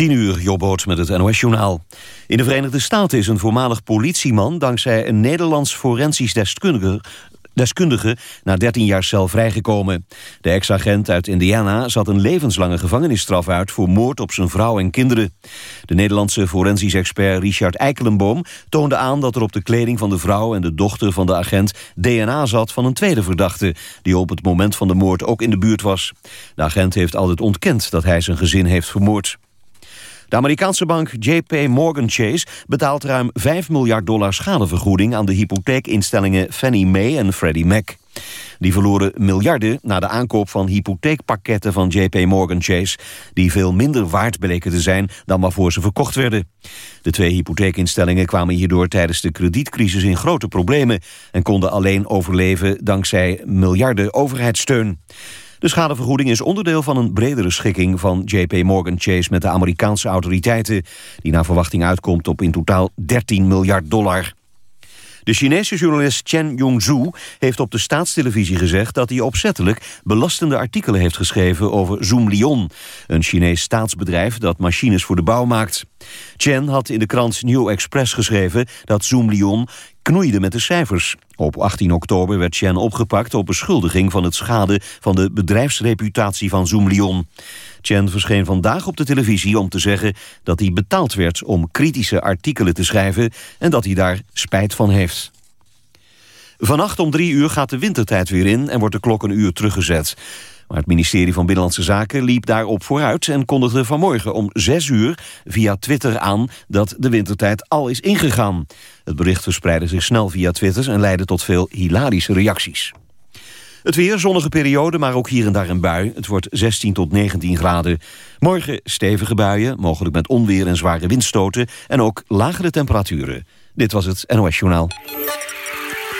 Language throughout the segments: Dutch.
10 uur, Jobboot met het NOS-journaal. In de Verenigde Staten is een voormalig politieman... dankzij een Nederlands forensisch deskundige, deskundige na 13 jaar cel vrijgekomen. De ex-agent uit Indiana zat een levenslange gevangenisstraf uit... voor moord op zijn vrouw en kinderen. De Nederlandse forensisch expert Richard Eikelenboom toonde aan... dat er op de kleding van de vrouw en de dochter van de agent... DNA zat van een tweede verdachte... die op het moment van de moord ook in de buurt was. De agent heeft altijd ontkend dat hij zijn gezin heeft vermoord. De Amerikaanse bank JP Morgan Chase betaalt ruim 5 miljard dollar schadevergoeding aan de hypotheekinstellingen Fannie Mae en Freddie Mac. Die verloren miljarden na de aankoop van hypotheekpakketten van JP Morgan Chase... die veel minder waard bleken te zijn dan waarvoor ze verkocht werden. De twee hypotheekinstellingen kwamen hierdoor tijdens de kredietcrisis in grote problemen... en konden alleen overleven dankzij miljarden overheidssteun. De schadevergoeding is onderdeel van een bredere schikking van JP Morgan Chase met de Amerikaanse autoriteiten, die naar verwachting uitkomt op in totaal 13 miljard dollar. De Chinese journalist Chen Yongzhu heeft op de staatstelevisie gezegd dat hij opzettelijk belastende artikelen heeft geschreven over Zoomlion, een Chinees staatsbedrijf dat machines voor de bouw maakt. Chen had in de krant New Express geschreven dat Zoomlion knoeide met de cijfers. Op 18 oktober werd Chen opgepakt op beschuldiging van het schade van de bedrijfsreputatie van Zoomlion. Chen verscheen vandaag op de televisie om te zeggen dat hij betaald werd om kritische artikelen te schrijven en dat hij daar spijt van heeft. Vannacht om drie uur gaat de wintertijd weer in en wordt de klok een uur teruggezet. Maar het ministerie van Binnenlandse Zaken liep daarop vooruit... en kondigde vanmorgen om zes uur via Twitter aan dat de wintertijd al is ingegaan. Het bericht verspreidde zich snel via Twitter en leidde tot veel hilarische reacties. Het weer, zonnige periode, maar ook hier en daar een bui. Het wordt 16 tot 19 graden. Morgen stevige buien, mogelijk met onweer en zware windstoten... en ook lagere temperaturen. Dit was het NOS Journaal.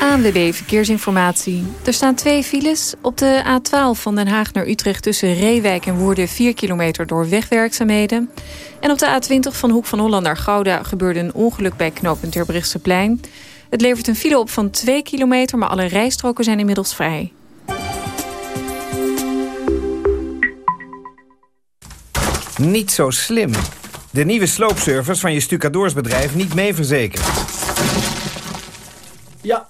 ANWB Verkeersinformatie. Er staan twee files. Op de A12 van Den Haag naar Utrecht tussen Reewijk en Woerden... 4 kilometer door wegwerkzaamheden. En op de A20 van Hoek van Holland naar Gouda... gebeurde een ongeluk bij knooppunt Terbrechtseplein. Het levert een file op van 2 kilometer... maar alle rijstroken zijn inmiddels vrij. Niet zo slim. De nieuwe sloopservice van je stucadoorsbedrijf niet mee verzekerd. Ja,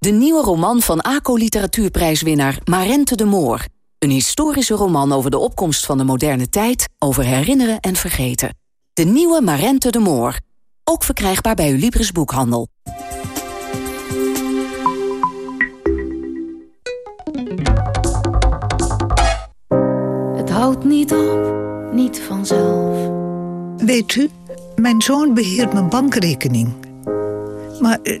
De nieuwe roman van ACO Literatuurprijswinnaar Marente de Moor. Een historische roman over de opkomst van de moderne tijd, over herinneren en vergeten. De nieuwe Marente de Moor. Ook verkrijgbaar bij uw Libris boekhandel. Het houdt niet op, niet vanzelf. Weet u, mijn zoon beheert mijn bankrekening. Maar uh,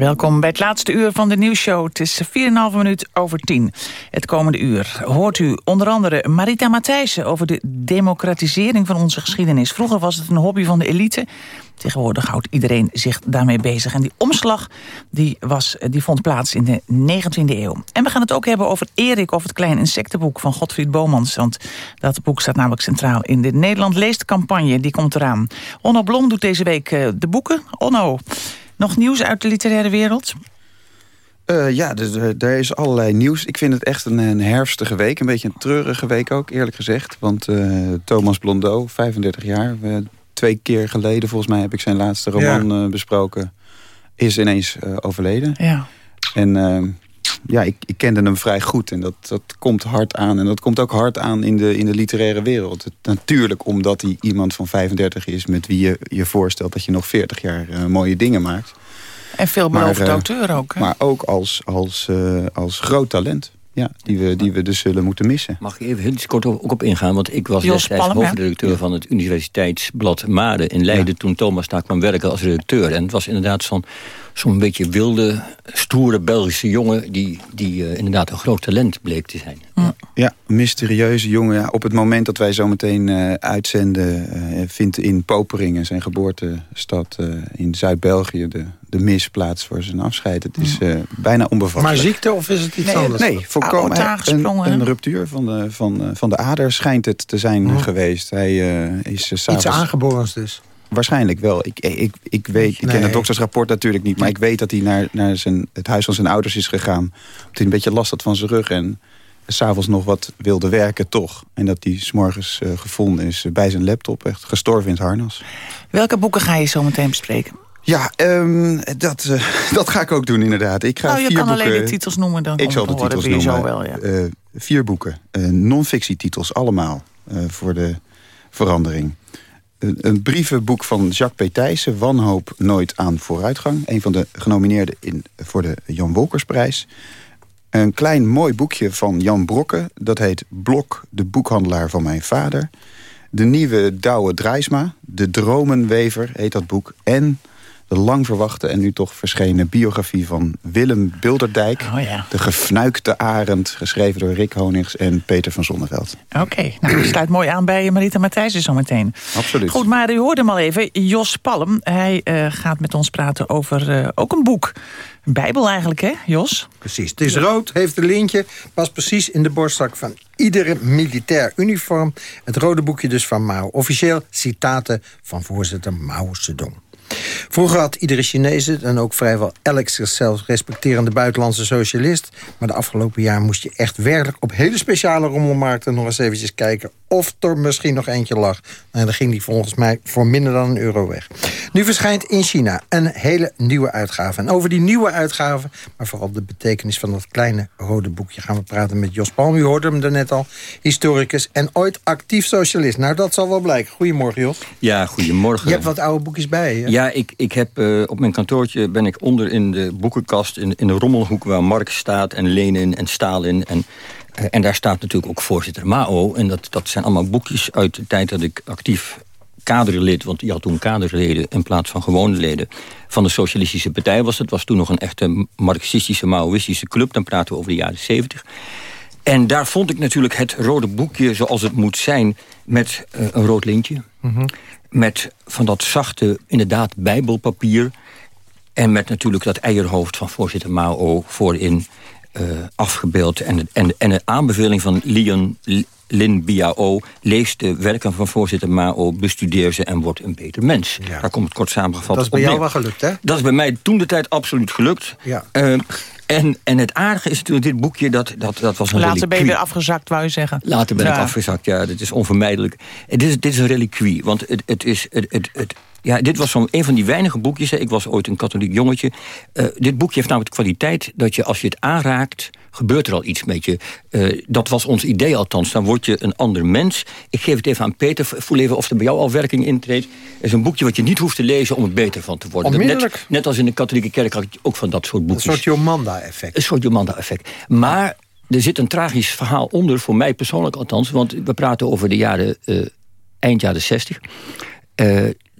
Welkom bij het laatste uur van de nieuwsshow. Het is 4,5 minuut over 10. Het komende uur hoort u onder andere Marita Matthijssen... over de democratisering van onze geschiedenis. Vroeger was het een hobby van de elite. Tegenwoordig houdt iedereen zich daarmee bezig. En die omslag die was, die vond plaats in de 19e eeuw. En we gaan het ook hebben over Erik of het klein insectenboek van Godfried Bomans. Want dat boek staat namelijk centraal in de Nederland leest campagne. Die komt eraan. Onno Blom doet deze week eh, de boeken. Onno, nog nieuws uit de literaire wereld? Uh, ja, er is allerlei nieuws. Ik vind het echt een, een, herfstige week. Een beetje een treurige week ook, eerlijk gezegd. Want uh, Thomas Blondeau, 35 jaar... Uh, twee keer geleden, volgens mij heb ik zijn laatste roman ja. besproken... is ineens overleden. Ja. En ja, ik, ik, kende hem vrij goed. En dat, dat komt hard aan. En dat komt ook hard aan in de, in de literaire wereld. Het, natuurlijk omdat hij iemand van 35 is... met wie je je voorstelt dat je nog 40 jaar uh, mooie dingen maakt. En veelbelovend uh, auteur ook. Hè? Maar ook als, als, uh, als groot talent. Ja, die we, die we dus zullen moeten missen. Mag ik even heel kort ook op ingaan? Want ik was destijds hoofdredacteur ja. van het Universiteitsblad Maden in Leiden... Ja. toen Thomas daar kwam werken als redacteur. En het was inderdaad zo'n zo'n beetje wilde, stoere Belgische jongen... die, die uh, inderdaad een groot talent bleek te zijn. Ja, ja mysterieuze jongen. Ja, op het moment dat wij zo meteen uh, uitzenden... Uh, vindt in Poperingen, zijn geboortestad in Zuid-België... de, de misplaats voor zijn afscheid. Het is bijna onbevattelijk. Maar ziekte of is het iets nee, anders? Nee, volkomen een, een ruptuur van de, van, van de ader schijnt het te zijn oh. geweest. Hij is Iets aangeboren dus? Waarschijnlijk wel. Ik, ik, ik, weet, ik ken het doktersrapport natuurlijk niet... maar ik weet dat hij naar, naar zijn, het huis van zijn ouders is gegaan. Omdat hij een beetje last had van zijn rug... en s'avonds nog wat wilde werken toch. En dat hij s'morgens uh, gevonden is bij zijn laptop. Echt gestorven in het harnas. Welke boeken ga je zo meteen bespreken? Ja, um, dat, uh, dat ga ik ook doen inderdaad. Ik ga nou, je vier kan boeken, alleen de titels noemen. Dan ik zal de titels noemen. Zo wel, ja. uh, vier boeken. Non-fictietitels, allemaal. voor de verandering een brievenboek van Jacques P. Thijssen... Wanhoop nooit aan vooruitgang. Een van de genomineerden in, voor de Jan Wolkersprijs. Een klein mooi boekje van Jan Brokke. Dat heet Blok, de boekhandelaar van mijn vader. De nieuwe Douwe Drijsma. De Dromenwever heet dat boek. En de lang verwachte en nu toch verschenen biografie van Willem Bilderdijk. Oh ja. De gefnuikte arend, geschreven door Rick Honings en Peter van Zonneveld. Oké, okay. nou, dat sluit mooi aan bij Marita Matthijssen zometeen. Absoluut. Goed, maar u hoorde hem al even, Jos Palm. Hij uh, gaat met ons praten over uh, ook een boek. Een bijbel eigenlijk, hè, Jos? Precies. Het is rood, heeft een lintje, past precies in de borstzak van iedere militair uniform. Het rode boekje dus van Mao. Officieel citaten van voorzitter Mao Zedong. Vroeger had iedere Chinese en ook vrijwel elk zichzelf respecterende buitenlandse socialist. Maar de afgelopen jaar moest je echt werkelijk op hele speciale rommelmarkten nog eens eventjes kijken of er misschien nog eentje lag. En dan ging die volgens mij voor minder dan een euro weg. Nu verschijnt in China een hele nieuwe uitgave. En over die nieuwe uitgave, maar vooral de betekenis van dat kleine rode boekje... gaan we praten met Jos Palm. U hoorde hem daarnet al, historicus en ooit actief socialist. Nou, dat zal wel blijken. Goedemorgen, Jos. Ja, goedemorgen. Je hebt wat oude boekjes bij je. Ja, ik, ik heb uh, op mijn kantoortje ben ik onder in de boekenkast... in, in de rommelhoek waar Marx staat en Lenin en Stalin... en en daar staat natuurlijk ook voorzitter Mao. En dat, dat zijn allemaal boekjes uit de tijd dat ik actief kaderlid... want je had toen kaderleden in plaats van gewone leden... van de Socialistische Partij was. Het was toen nog een echte marxistische, maoïstische club. Dan praten we over de jaren zeventig. En daar vond ik natuurlijk het rode boekje zoals het moet zijn... met uh, een rood lintje. Mm. Met van dat zachte, inderdaad, bijbelpapier... en met natuurlijk dat eierhoofd van voorzitter Mao voorin... Uh, afgebeeld. En, en, en de aanbeveling van Leon Lin Biao... lees de werken van voorzitter Mao, bestudeer ze en word een beter mens. Ja. Daar komt het kort samengevat Dat is bij jou wel gelukt, hè? Dat is bij mij toen de tijd absoluut gelukt. Ja. Uh, en, en het aardige is natuurlijk dit boekje, dat, dat, dat was een Later reliquie. ben je weer afgezakt, wou je zeggen. Later ben ja. ik afgezakt, ja, dat is onvermijdelijk. Dit is, dit is een reliquie, want het, het is... Het, het, het, ja, dit was zo'n een van die weinige boekjes. Hè. Ik was ooit een katholiek jongetje. Uh, dit boekje heeft namelijk de kwaliteit dat je als je het aanraakt... gebeurt er al iets met je. Uh, dat was ons idee althans. Dan word je een ander mens. Ik geef het even aan Peter. Voel even of er bij jou al werking intreedt. Het is een boekje wat je niet hoeft te lezen om het beter van te worden. Net, net als in de katholieke kerk had je ook van dat soort boekjes. Een soort Jomanda-effect. Een soort Jomanda-effect. Maar er zit een tragisch verhaal onder, voor mij persoonlijk althans. Want we praten over de jaren, uh, eind jaren 60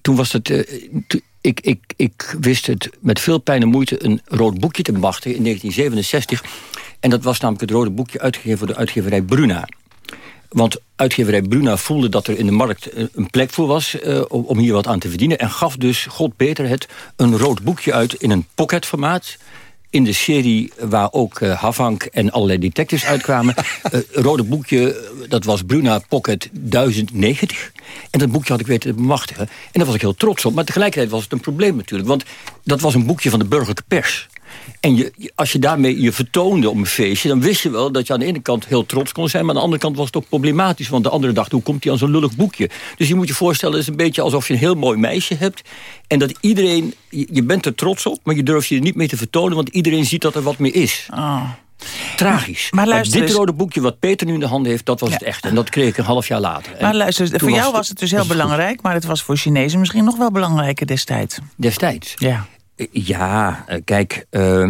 toen was het... Uh, ik, ik, ik wist het met veel pijn en moeite een rood boekje te bemachtigen in 1967. En dat was namelijk het rode boekje uitgegeven door de uitgeverij Bruna. Want uitgeverij Bruna voelde dat er in de markt eh, een plek voor was... Uh, om hier wat aan te verdienen. En gaf dus, God beter het, een rood boekje uit in een pocketformaat in de serie waar ook uh, Havank en allerlei detectives uitkwamen. uh, rode boekje, dat was Bruna Pocket 1090. En dat boekje had ik weten te bemachtigen. En daar was ik heel trots op. Maar tegelijkertijd was het een probleem natuurlijk. Want dat was een boekje van de burgerlijke pers. En je, als je daarmee je vertoonde op een feestje... dan wist je wel dat je aan de ene kant heel trots kon zijn... maar aan de andere kant was het ook problematisch. Want de andere dacht, hoe komt hij aan zo'n lullig boekje? Dus je moet je voorstellen, het is een beetje alsof je een heel mooi meisje hebt... en dat iedereen, je bent er trots op... maar je durft je er niet mee te vertonen... want iedereen ziet dat er wat meer is. Oh. Tragisch. Maar, maar luister dit rode boekje wat Peter nu in de handen heeft... dat was het echt. En dat kreeg ik een half jaar later. En Maar luister, voor jou was het dus heel belangrijk... maar het was voor Chinezen misschien nog wel belangrijker destijds. Destijds? Ja. Ja, eh, kijk, eh,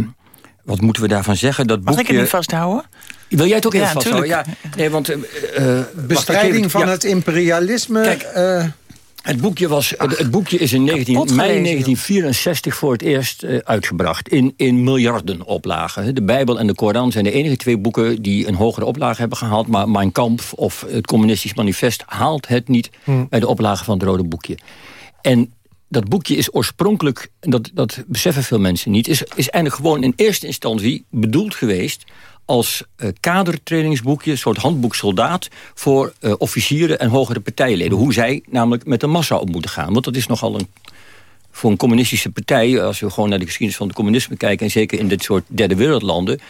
wat moeten we daarvan zeggen? Dat Mag ik boekje... het niet vasthouden? Wil jij het ook even Ja, vasthouden? Ja, nee, want... eh, Bestrijding van ja. het imperialisme. Kijk, eh, Het boekje, was, het, het boekje is in 19, kapot mei gelezen, 1964 voor het eerst uitgebracht. In, in miljarden oplagen. De Bijbel en de Koran zijn de enige twee boeken die een hogere oplage hebben gehaald. Maar Mein Kampf of het Communistisch Manifest haalt het niet Hmm. bij de oplage van het Rode Boekje. En dat boekje is oorspronkelijk, en dat, dat beseffen veel mensen niet... Is, is eigenlijk gewoon in eerste instantie bedoeld geweest als eh, kadertrainingsboekje, een soort handboek soldaat... voor eh, officieren en hogere partijleden. Hoe zij namelijk met de massa om moeten gaan. Want dat is nogal een voor een communistische partij... als we gewoon naar de geschiedenis van het communisme kijken... en zeker in dit soort derde wereldlanden...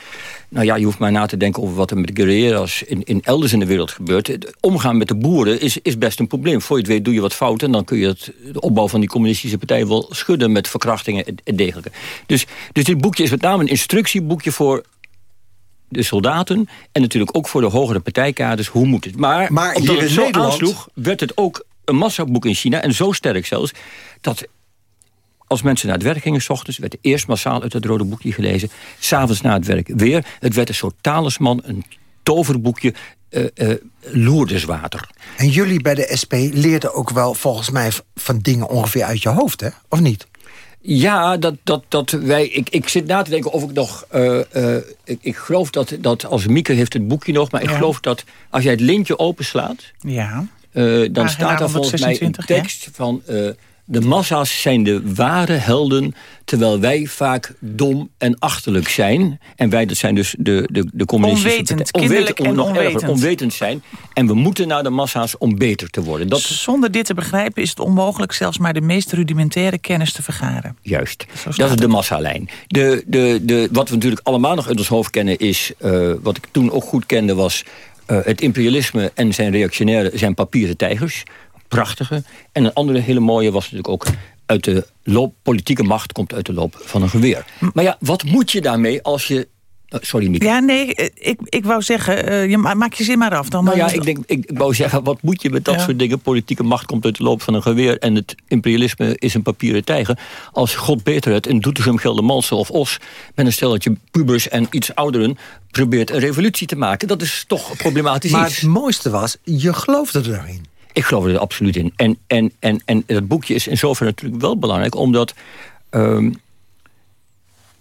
nou ja, je hoeft maar na te denken over wat er met de guerrilleras... In, in elders in de wereld gebeurt. Het omgaan met de boeren is, is best een probleem. Voor je het weet doe je wat fout... en dan kun je het, de opbouw van die communistische partij wel schudden... met verkrachtingen en, dergelijke. Dus, dus dit boekje is met name een instructieboekje voor de soldaten... en natuurlijk ook voor de hogere partijkaders, hoe moet het. Maar, Maar omdat het zo Nederland- aansloeg, werd het ook een massaboek in China... en zo sterk zelfs, dat als mensen naar het werk gingen, s ochtends... werd eerst massaal uit het rode boekje gelezen. S'avonds na het werk weer. Het werd een soort talisman, een toverboekje... eh eh loerdeswater. en jullie bij de SP leerden ook wel volgens mij van dingen ongeveer uit je hoofd, hè? Of niet? Ja, dat, dat, dat wij, ik, ik zit na te denken of ik nog... eh, eh, ik, ik geloof dat, dat als Mieke heeft het boekje nog... maar ik Ja. geloof dat als jij het lintje openslaat... Ja. Eh, dan Pagina staat daar volgens mij een 126, ja. tekst van... de massa's zijn de ware helden... terwijl wij vaak dom en achterlijk zijn. En wij, dat zijn dus de, de, de communistische... Onwetend, kinderlijk en nog erger, onwetend. onwetend zijn. En we moeten naar de massa's om beter te worden. Dat Zonder dit te begrijpen is het onmogelijk zelfs maar de meest rudimentaire kennis te vergaren. Juist. Dat is de massalijn. De, de, de, wat we natuurlijk allemaal nog uit ons hoofd kennen is... eh, wat ik toen ook goed kende was... eh, het imperialisme en zijn reactionaire zijn papieren tijgers. Prachtige. En een andere hele mooie was natuurlijk ook... uit de loop, politieke macht komt uit de loop van een geweer. Maar ja, wat moet je daarmee als je... eh, sorry, Mieke. Ja, nee, eh, ik, ik wou zeggen, eh, je ma- maak je zin maar af. Dan Nou ja, ik, denk, ik, ik wou zeggen, wat moet je met dat Ja. soort dingen? Politieke macht komt uit de loop van een geweer... en het imperialisme is een papieren tijger. Als God beter het in Doetinchem, Geldermalsen of Os... met een stelletje pubers en iets ouderen... probeert een revolutie te maken. Dat is toch problematisch Maar iets. het mooiste was, je geloofde erin. Ik geloof er absoluut in. En, en, en, en dat boekje is in zoverre natuurlijk wel belangrijk... omdat, ehm,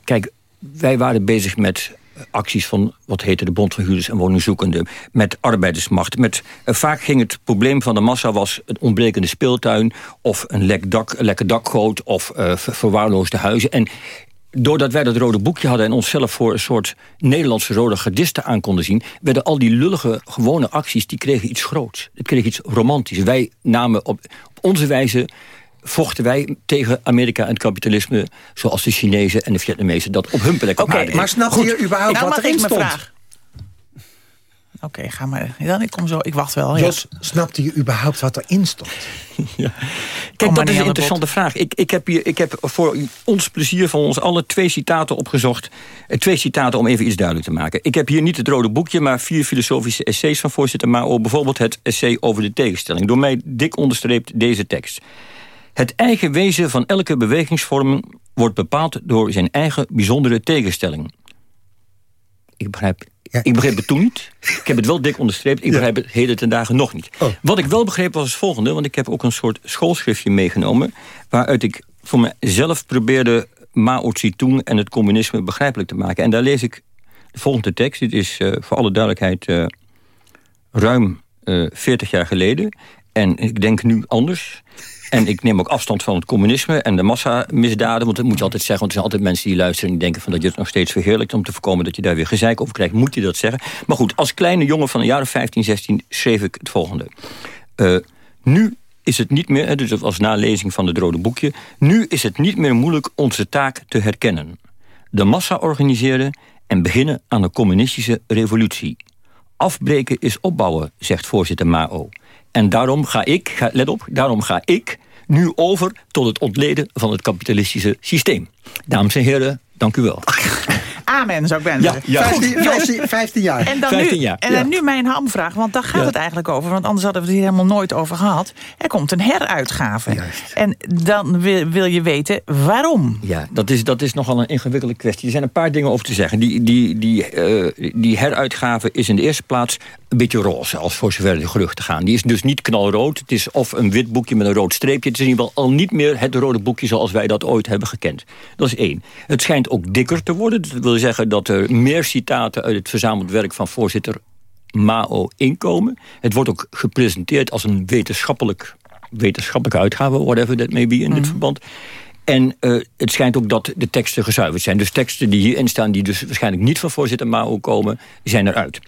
kijk, wij waren bezig met acties van wat heette de Bond van Huurders en Woningzoekenden... met arbeidersmacht. Met, eh, vaak ging het probleem van de massa was een ontbrekende speeltuin... of een lek dak, lekke dakgoot of eh, ver- verwaarloosde huizen. En doordat wij dat rode boekje hadden... en onszelf voor een soort Nederlandse rode gardisten aan konden zien... werden al die lullige, gewone acties, die kregen iets groots. Het kreeg iets romantisch. Wij namen op, op onze wijze... vochten wij tegen Amerika en het kapitalisme... zoals de Chinezen en de Vietnamezen dat op hun plek op Oké, aarde Maar snapte je überhaupt nou wat erin stond? vraag. Oké, ga maar. Dan, ik kom zo, ik wacht wel. ja. Jos, snapte je überhaupt wat erin stond? Kijk, maar dat is een interessante vraag. Ik, ik, heb hier, ik heb voor ons plezier van ons alle twee citaten opgezocht. Eh, Twee citaten om even iets duidelijk te maken. Ik heb hier niet het rode boekje, maar vier filosofische essays van voorzitter Mao. Bijvoorbeeld het essay over de tegenstelling. Door mij dik onderstreept deze tekst. Het eigen wezen van elke bewegingsvorm wordt bepaald door zijn eigen bijzondere tegenstelling. Ik begrijp, ik begreep het toen niet. Ik heb het wel dik onderstreept. Ik begrijp het heden ten dagen nog niet. Wat ik wel begreep was het volgende. Want ik heb ook een soort schoolschriftje meegenomen. Waaruit ik voor mezelf probeerde Mao Zedong en het communisme begrijpelijk te maken. En daar lees ik de volgende tekst. Dit is uh, voor alle duidelijkheid uh, ruim uh, 40 jaar geleden. En ik denk nu anders. En ik neem ook afstand van het communisme en de massamisdaden. Want dat moet je altijd zeggen, want er zijn altijd mensen die luisteren... en die denken van dat je het nog steeds verheerlijkt... om te voorkomen dat je daar weer gezeik over krijgt. Moet je dat zeggen? Maar goed, als kleine jongen van een jaar of 15, 16 schreef ik het volgende. Uh, nu is het niet meer, dus was nalezing van het rode boekje... nu is het niet meer moeilijk onze taak te herkennen. De massa organiseren en beginnen aan een communistische revolutie. Afbreken is opbouwen, zegt voorzitter Mao. En daarom ga ik, let op, daarom ga ik nu over tot het ontleden van het kapitalistische systeem. Dames en heren, dank u wel. Amen, zou ik bijna ja, zeggen. ja. 15, 15, 15, jaar. En dan, 15 nu, jaar. en dan nu mijn hamvraag, want daar gaat Ja. het eigenlijk over. Want anders hadden we het hier helemaal nooit over gehad. Er komt een heruitgave. En dan wil, wil je weten waarom. Ja, dat is, dat is nogal een ingewikkelde kwestie. Er zijn een paar dingen over te zeggen. Die, die, die, eh, die heruitgave is in de eerste plaats een beetje roze... als voor zover de geruchten gaan. Die is dus niet knalrood. Het is of een wit boekje met een rood streepje. Het is in ieder geval al niet meer het rode boekje... zoals wij dat ooit hebben gekend. Dat is één. Het schijnt ook dikker te worden. Dat wil zeggen dat er meer citaten uit het verzameld werk van voorzitter Mao inkomen. Het wordt ook gepresenteerd als een wetenschappelijk, wetenschappelijke uitgave... whatever that may be in dit verband. En eh, het schijnt ook dat de teksten gezuiverd zijn. Dus teksten die hierin staan, die dus waarschijnlijk niet van voorzitter Mao komen, zijn eruit.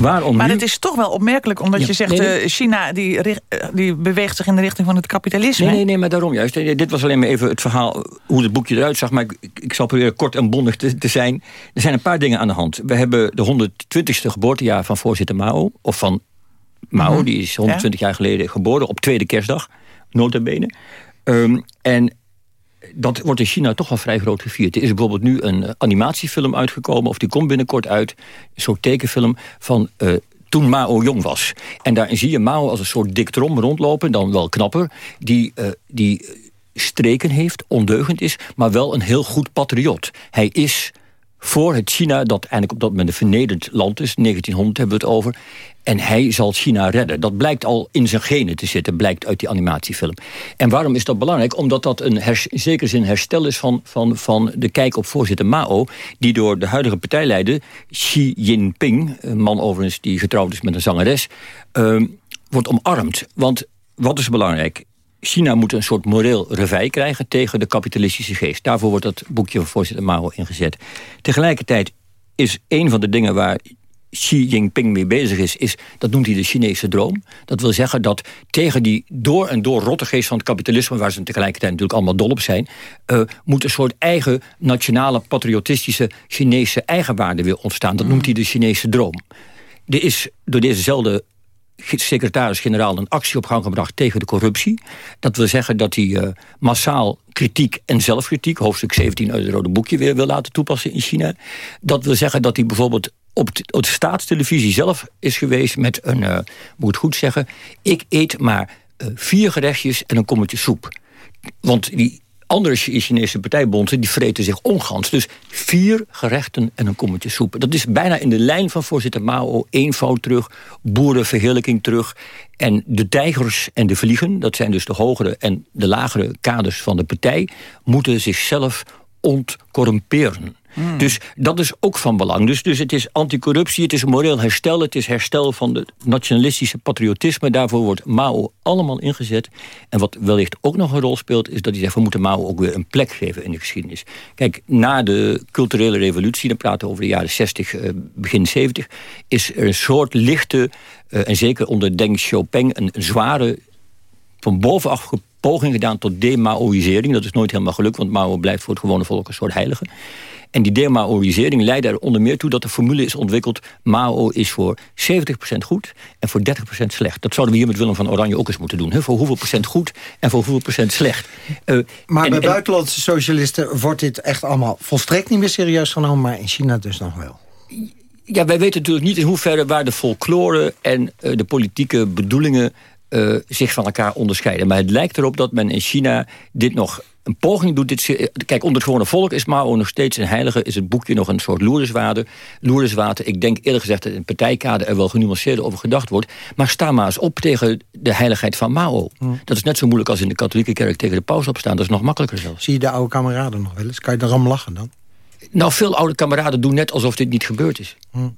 Waarom Maar nu? het is toch wel opmerkelijk, omdat Ja, je zegt... nee, nee. eh, China die, eh, die beweegt zich in de richting van het kapitalisme. Nee, nee, nee, maar daarom juist. Dit was alleen maar even het verhaal hoe het boekje eruit zag. Maar ik, ik- zal proberen kort en bondig te, te zijn. Er zijn een paar dingen aan de hand. We hebben de 120ste geboortejaar van voorzitter Mao. Of van Mao, Mhm. die is 120 jaar geleden geboren. Op tweede kerstdag, nota bene. Ehm, en dat wordt in China toch wel vrij groot gevierd. Er is bijvoorbeeld nu een eh, animatiefilm uitgekomen... of die komt binnenkort uit, een soort tekenfilm... van eh, toen Mao jong was. En daarin zie je Mao als een soort dik trom rondlopen... dan wel knapper, die, eh, die streken heeft, ondeugend is... maar wel een heel goed patriot. Hij is voor het China dat eigenlijk op dat moment een vernederd land is. 1900 hebben we het over. En hij zal China redden. Dat blijkt al in zijn genen te zitten, blijkt uit die animatiefilm. En waarom is dat belangrijk? Omdat dat een in zekere zin herstel is van, van, van de kijk op voorzitter Mao... die door de huidige partijleider Xi Jinping... een man overigens die getrouwd is met een zangeres... ehm, wordt omarmd. Want wat is belangrijk? China moet een soort moreel revij krijgen tegen de kapitalistische geest. Daarvoor wordt dat boekje van voorzitter Mao ingezet. Tegelijkertijd is een van de dingen waar Xi Jinping mee bezig is, is, dat noemt hij de Chinese droom. Dat wil zeggen dat tegen die door en door rotte geest van het kapitalisme... waar ze tegelijkertijd natuurlijk allemaal dol op zijn... eh, moet een soort eigen nationale patriotistische Chinese eigenwaarde weer ontstaan. Dat noemt hij de Chinese droom. Er is door dezezelfde secretaris-generaal een actie op gang gebracht tegen de corruptie. Dat wil zeggen dat hij eh, massaal kritiek en zelfkritiek... hoofdstuk 17 uit het Rode Boekje weer wil laten toepassen in China. Dat wil zeggen dat hij bijvoorbeeld op de, staatstelevisie zelf is geweest... met een, eh, moet goed zeggen... ik eet maar eh, vier gerechtjes en een kommetje soep. Want die andere Chi- Chinese partijbonden die vreten zich ongans. Dus vier gerechten en een kommetje soep. Dat is bijna in de lijn van voorzitter Mao. Eenvoud terug, boerenverheerlijking terug. En de tijgers en de vliegen, dat zijn dus de hogere en de lagere kaders van de partij... moeten zichzelf ontcorrumperen. Dus dat is ook van belang. Dus, dus het is anticorruptie, het is moreel herstel... het is herstel van het nationalistische patriotisme. Daarvoor wordt Mao allemaal ingezet. En wat wellicht ook nog een rol speelt... is dat hij zegt, we moeten Mao ook weer een plek geven in de geschiedenis. Kijk, na de culturele revolutie... dan praten we over de jaren 60, eh, begin 70... is er een soort lichte, eh, en zeker onder Deng Xiaoping... een zware van bovenaf poging gedaan tot demaoïsering. Dat is nooit helemaal gelukt, want Mao blijft voor het gewone volk een soort heilige. En die demaoïsering leidt er onder meer toe dat de formule is ontwikkeld... Mao is voor 70% goed en voor 30% slecht. Dat zouden we hier met Willem van Oranje ook eens moeten doen. Voor hoeveel procent goed en voor hoeveel procent slecht. Eh, Maar en- bij en- buitenlandse socialisten wordt dit echt allemaal volstrekt niet meer serieus genomen, maar in China dus nog wel. Ja, wij weten natuurlijk niet in hoeverre waar de folklore en eh, de politieke bedoelingen eh, zich van elkaar onderscheiden. Maar het lijkt erop dat men in China dit nog een poging doet. Dit, kijk, onder het gewone volk is Mao nog steeds een heilige. Is het boekje nog een soort loeriswater. loeriswater. Ik denk eerlijk gezegd dat in partijkader er wel genuanceerder over gedacht wordt. Maar sta maar eens op tegen de heiligheid van Mao. Dat is net zo moeilijk als in de katholieke kerk tegen de paus opstaan. Dat is nog makkelijker zelfs. Zie je de oude kameraden nog wel eens? Kan je daarom lachen dan? Nou, veel oude kameraden doen net alsof dit niet gebeurd is. Hm.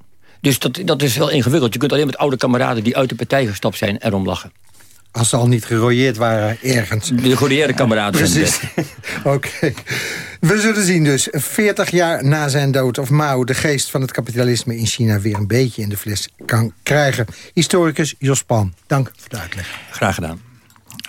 Dus dat, dat is wel ingewikkeld. Je kunt alleen met oude kameraden die uit de partij gestapt zijn erom lachen. Als ze al niet gerooieerd waren ergens. De gerooieerde kameraden Precies. Oké. We zullen zien dus, 40 jaar na zijn dood... of Mao de geest van het kapitalisme in China... weer een beetje in de fles kan krijgen. Historicus Jos Palm, dank voor de uitleg. Graag gedaan.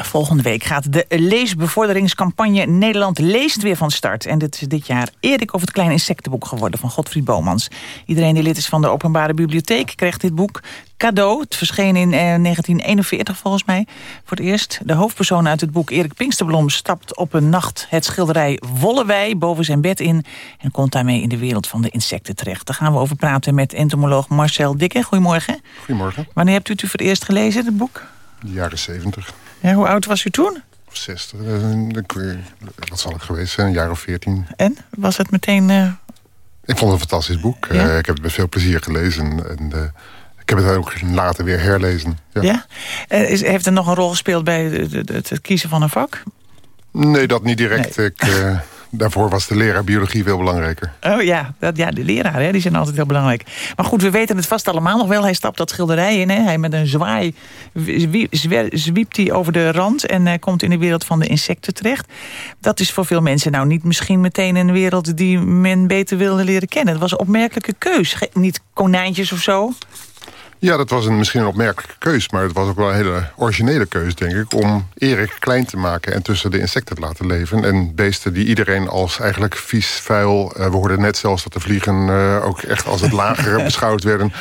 Volgende week gaat de leesbevorderingscampagne Nederland leest weer van start. En dit is dit jaar Erik over het kleine insectenboek geworden van Godfried Bomans. Iedereen die lid is van de openbare bibliotheek krijgt dit boek cadeau. Het verscheen in eh, 1941 volgens mij voor het eerst. De hoofdpersoon uit het boek Erik Pinksterblom stapt op een nacht het schilderij Wollewei boven zijn bed in. En komt daarmee in de wereld van de insecten terecht. Daar gaan we over praten met entomoloog Marcel Dikke. Goedemorgen. Goedemorgen. Wanneer hebt u het u voor het eerst gelezen, het boek? De jaren 70 Ja, hoe oud was u toen? of 60. eh, ik, Wat zal het geweest zijn? Een jaar of 14. En? Was het meteen... eh, Ik vond het een fantastisch boek. Ja? Eh, ik heb het met veel plezier gelezen. En, ik heb het ook later weer herlezen. Ja. Ja? Is, heeft er nog een rol gespeeld bij het kiezen van een vak? Nee, dat niet direct. Ik, eh, daarvoor was de leraar biologie veel belangrijker. Oh ja, dat, ja de leraren hè, die zijn altijd heel belangrijk. Maar goed, we weten het vast allemaal nog wel. Hij stapt dat schilderij in. Hè. Hij met een zwaai zwiept hij over de rand... en hij komt in de wereld van de insecten terecht. Dat is voor veel mensen nou niet misschien meteen een wereld... die men beter wilde leren kennen. Het was een opmerkelijke keus. Niet konijntjes of zo. Ja, dat was een, misschien een opmerkelijke keus. Maar het was ook wel een hele originele keus, denk ik... om Erik klein te maken en tussen de insecten te laten leven. En beesten die iedereen als eigenlijk vies, vuil... eh, we hoorden net zelfs dat de vliegen eh, ook echt als het lagere beschouwd werden...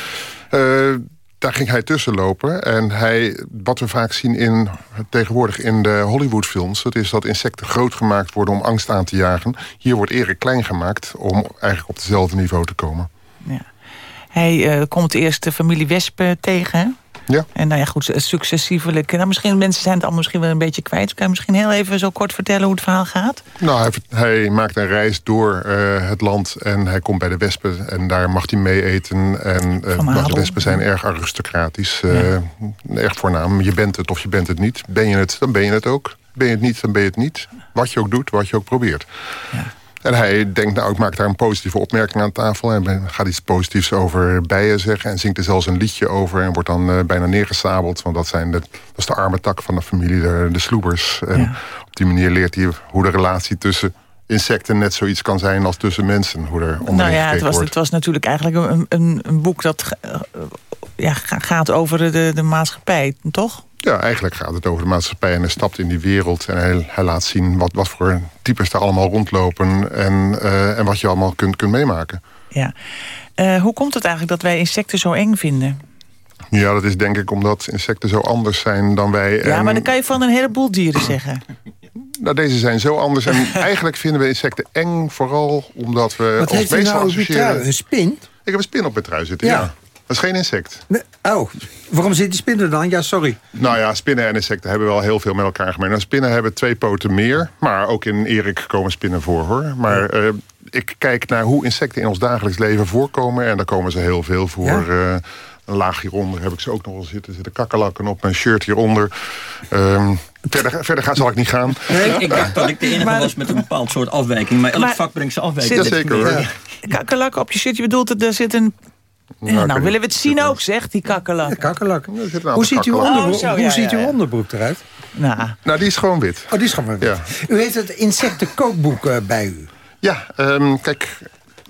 Eh, daar ging hij tussen lopen. En hij, wat we vaak zien in, tegenwoordig in de Hollywoodfilms... dat is dat insecten groot gemaakt worden om angst aan te jagen. Hier wordt Erik klein gemaakt om eigenlijk op hetzelfde niveau te komen. Hij eh, komt eerst de familie Wespen tegen. hè? Ja. En nou ja, goed, successievelijk. Nou, misschien mensen zijn het allemaal misschien wel een beetje kwijt. Kan je misschien heel even zo kort vertellen hoe het verhaal gaat? Nou, hij, hij maakt een reis door eh, het land en hij komt bij de wespen. En daar mag hij mee eten. En eh, de wespen zijn erg aristocratisch. eh, Echt voornaam. Je bent het of je bent het niet. Ben je het, dan ben je het ook. Ben je het niet, dan ben je het niet. Wat je ook doet, wat je ook probeert. En hij denkt, nou, ik maak daar een positieve opmerking aan tafel. En gaat iets positiefs over bijen zeggen. En zingt er zelfs een liedje over. En wordt dan eh, bijna neergesabeld. Want dat, zijn de, dat is de arme tak van de familie, de, de sloebers. En op die manier leert hij hoe de relatie tussen insecten net zoiets kan zijn als tussen mensen. Hoe er nou ja, het was, wordt. het was natuurlijk eigenlijk een, een, een boek dat eh, ja, ga- gaat over de, de maatschappij, toch? Ja, eigenlijk gaat het over de maatschappij en hij stapt in die wereld. En hij, hij laat zien wat, wat voor types daar allemaal rondlopen. En, eh, en wat je allemaal kunt, kunt meemaken. Ja. Eh, hoe komt het eigenlijk dat wij insecten zo eng vinden? Ja, dat is denk ik omdat insecten zo anders zijn dan wij. Ja, En- maar dan kan je van een heleboel dieren zeggen. Nou, deze zijn zo anders. En eigenlijk vinden we insecten eng, vooral omdat we Wat ons heeft u meestal nou associëren... Een spin? Ik heb een spin op mijn trui zitten, Ja. ja. Dat is geen insect. Nee, Oh, waarom zit die spin er dan? Ja, sorry. Nou ja, spinnen en insecten hebben wel heel veel met elkaar gemeen. Nou, spinnen hebben twee poten meer. Maar ook in Erik komen spinnen voor, hoor. Maar eh, ik kijk naar hoe insecten in ons dagelijks leven voorkomen. En daar komen ze heel veel voor. Eh, een laag hieronder heb ik ze ook nog wel zitten. Er zitten kakkerlakken op mijn shirt hieronder. Ehm, verder, verder gaat, zal ik niet gaan. Ik, ik dacht dat ik de enige was met een bepaald soort afwijking. Maar elk Maar- vak brengt zijn afwijking. Zit- Jazeker, hoor. Kakkerlakken op je shirt, je bedoelt, er zit een... Ja, Nou, nou, willen we het zien ook, zegt die kakkerlak. Kakkerlak. Er een aantal Hoe ziet, uw, onderbroek, Oh, zo, hoe ja, ziet ja, uw ja. onderbroek eruit? Nou, Nou, die is gewoon wit. Oh, die is gewoon Ja. U heeft het insectenkookboek eh, bij u. Ja, ehm, kijk,